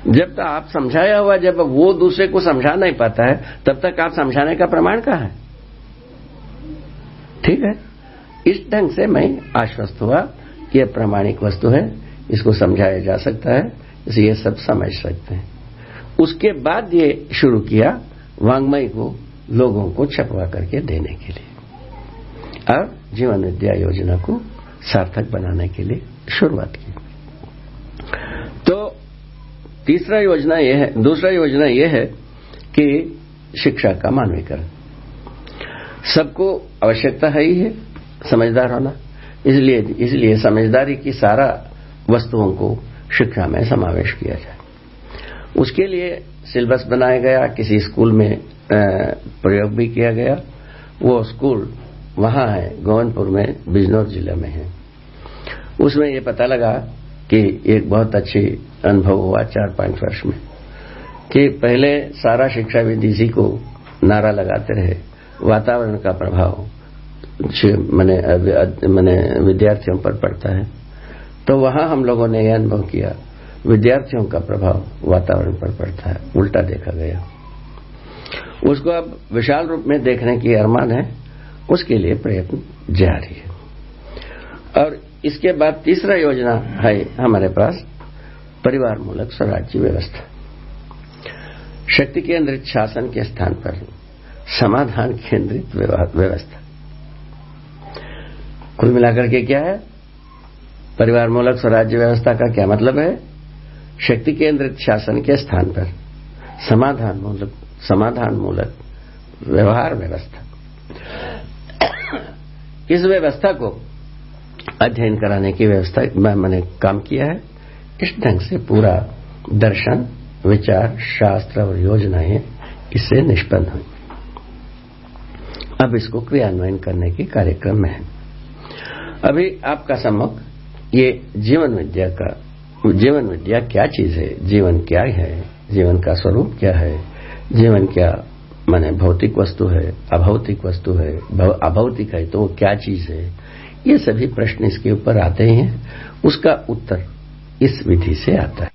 जब तक आप समझाया हुआ, जब वो दूसरे को समझा नहीं पाता है, तब तक आप समझाने का प्रमाण कहा है? ठीक है? इस ढंग से मैं आश्वस्त हुआ कि यह प्रामाणिक वस्तु है, इसको समझाया जा सकता है इसे ये सब समझ सकते हैं। उसके बाद ये शुरू किया वांग्मय को लोगों को छपवा करके देने के लिए। और जीवन विद्या योजना को सार्थक बनाने के लिए शुरुआत की। तो तीसरा योजना यह है, दूसरा योजना यह है कि शिक्षा का मानवीकरण। सबको आवश्यकता है ही है समझदार होना। इसलिए इसलिए समझदारी की सारा वस्तुओं को शिक्षा में समावेश किया जाए। उसके लिए सिलेबस बनाया गया, किसी स्कूल में प्रयोग भी किया गया। वो स्कूल वहाँ है गोवनपुर में, बिजनौर ज़िले में है। उसमें ये पता लगा कि एक बहुत अच्छी अनुभव हुआ चार पाँच वर्ष में, कि पहले सारा शिक्षा इसी को नारा लगाते रहे, वातावरण का प्रभाव। मैंने मैंने विद्यार्थियों पर पड़ता है। तो वहाँ हम लोगों ने यह अनुभव किया, विद्यार्थियों का प्रभाव वातावरण पर पड़ता है, उल्टा देखा गया। उसको अब विशाल रूप में देखने की अरमान है, उसके लिए प्रयत्न जारी है। और इसके बाद तीसरा योजना है हमारे पास परिवार मूलक स्वराज्य व्यवस्था। शक्ति केंद्रित शासन के स्थान पर समाधान केंद्रित व्यवस्था। कुल मिलाकर के क्या है? परिवार, मूलक, स्वराज्य व्यवस्था का क्या मतलब है? शक्ति केंद्रित शासन के स्थान पर। समाधान मूलक समाधान मूलक व्यवहार व्यवस्था। इस व्यवस्था को अध्ययन कराने की व्यवस्था मैंने काम किया है। इस ढंग से पूरा दर्शन, विचार, शास्त्र और योजनाएँ इससे निष्पन्न हुई। अब इसको क्रियान्वयन करने के कार्यक्रम में है। अभी आपका सम्मुख ये जीवन विद्या का, जीवन विद्या क्या चीज़ है? जीवन क्या है? जीवन का स्वरूप क्या है? जीवन क्या माने भौतिक वस्तु है, अभौतिक वस्तु है अभौतिक है तो वो क्या चीज़ है? ये सभी प्रश्न इसके ऊपर आते हैं, उसका उत्तर इस विधि से आता है।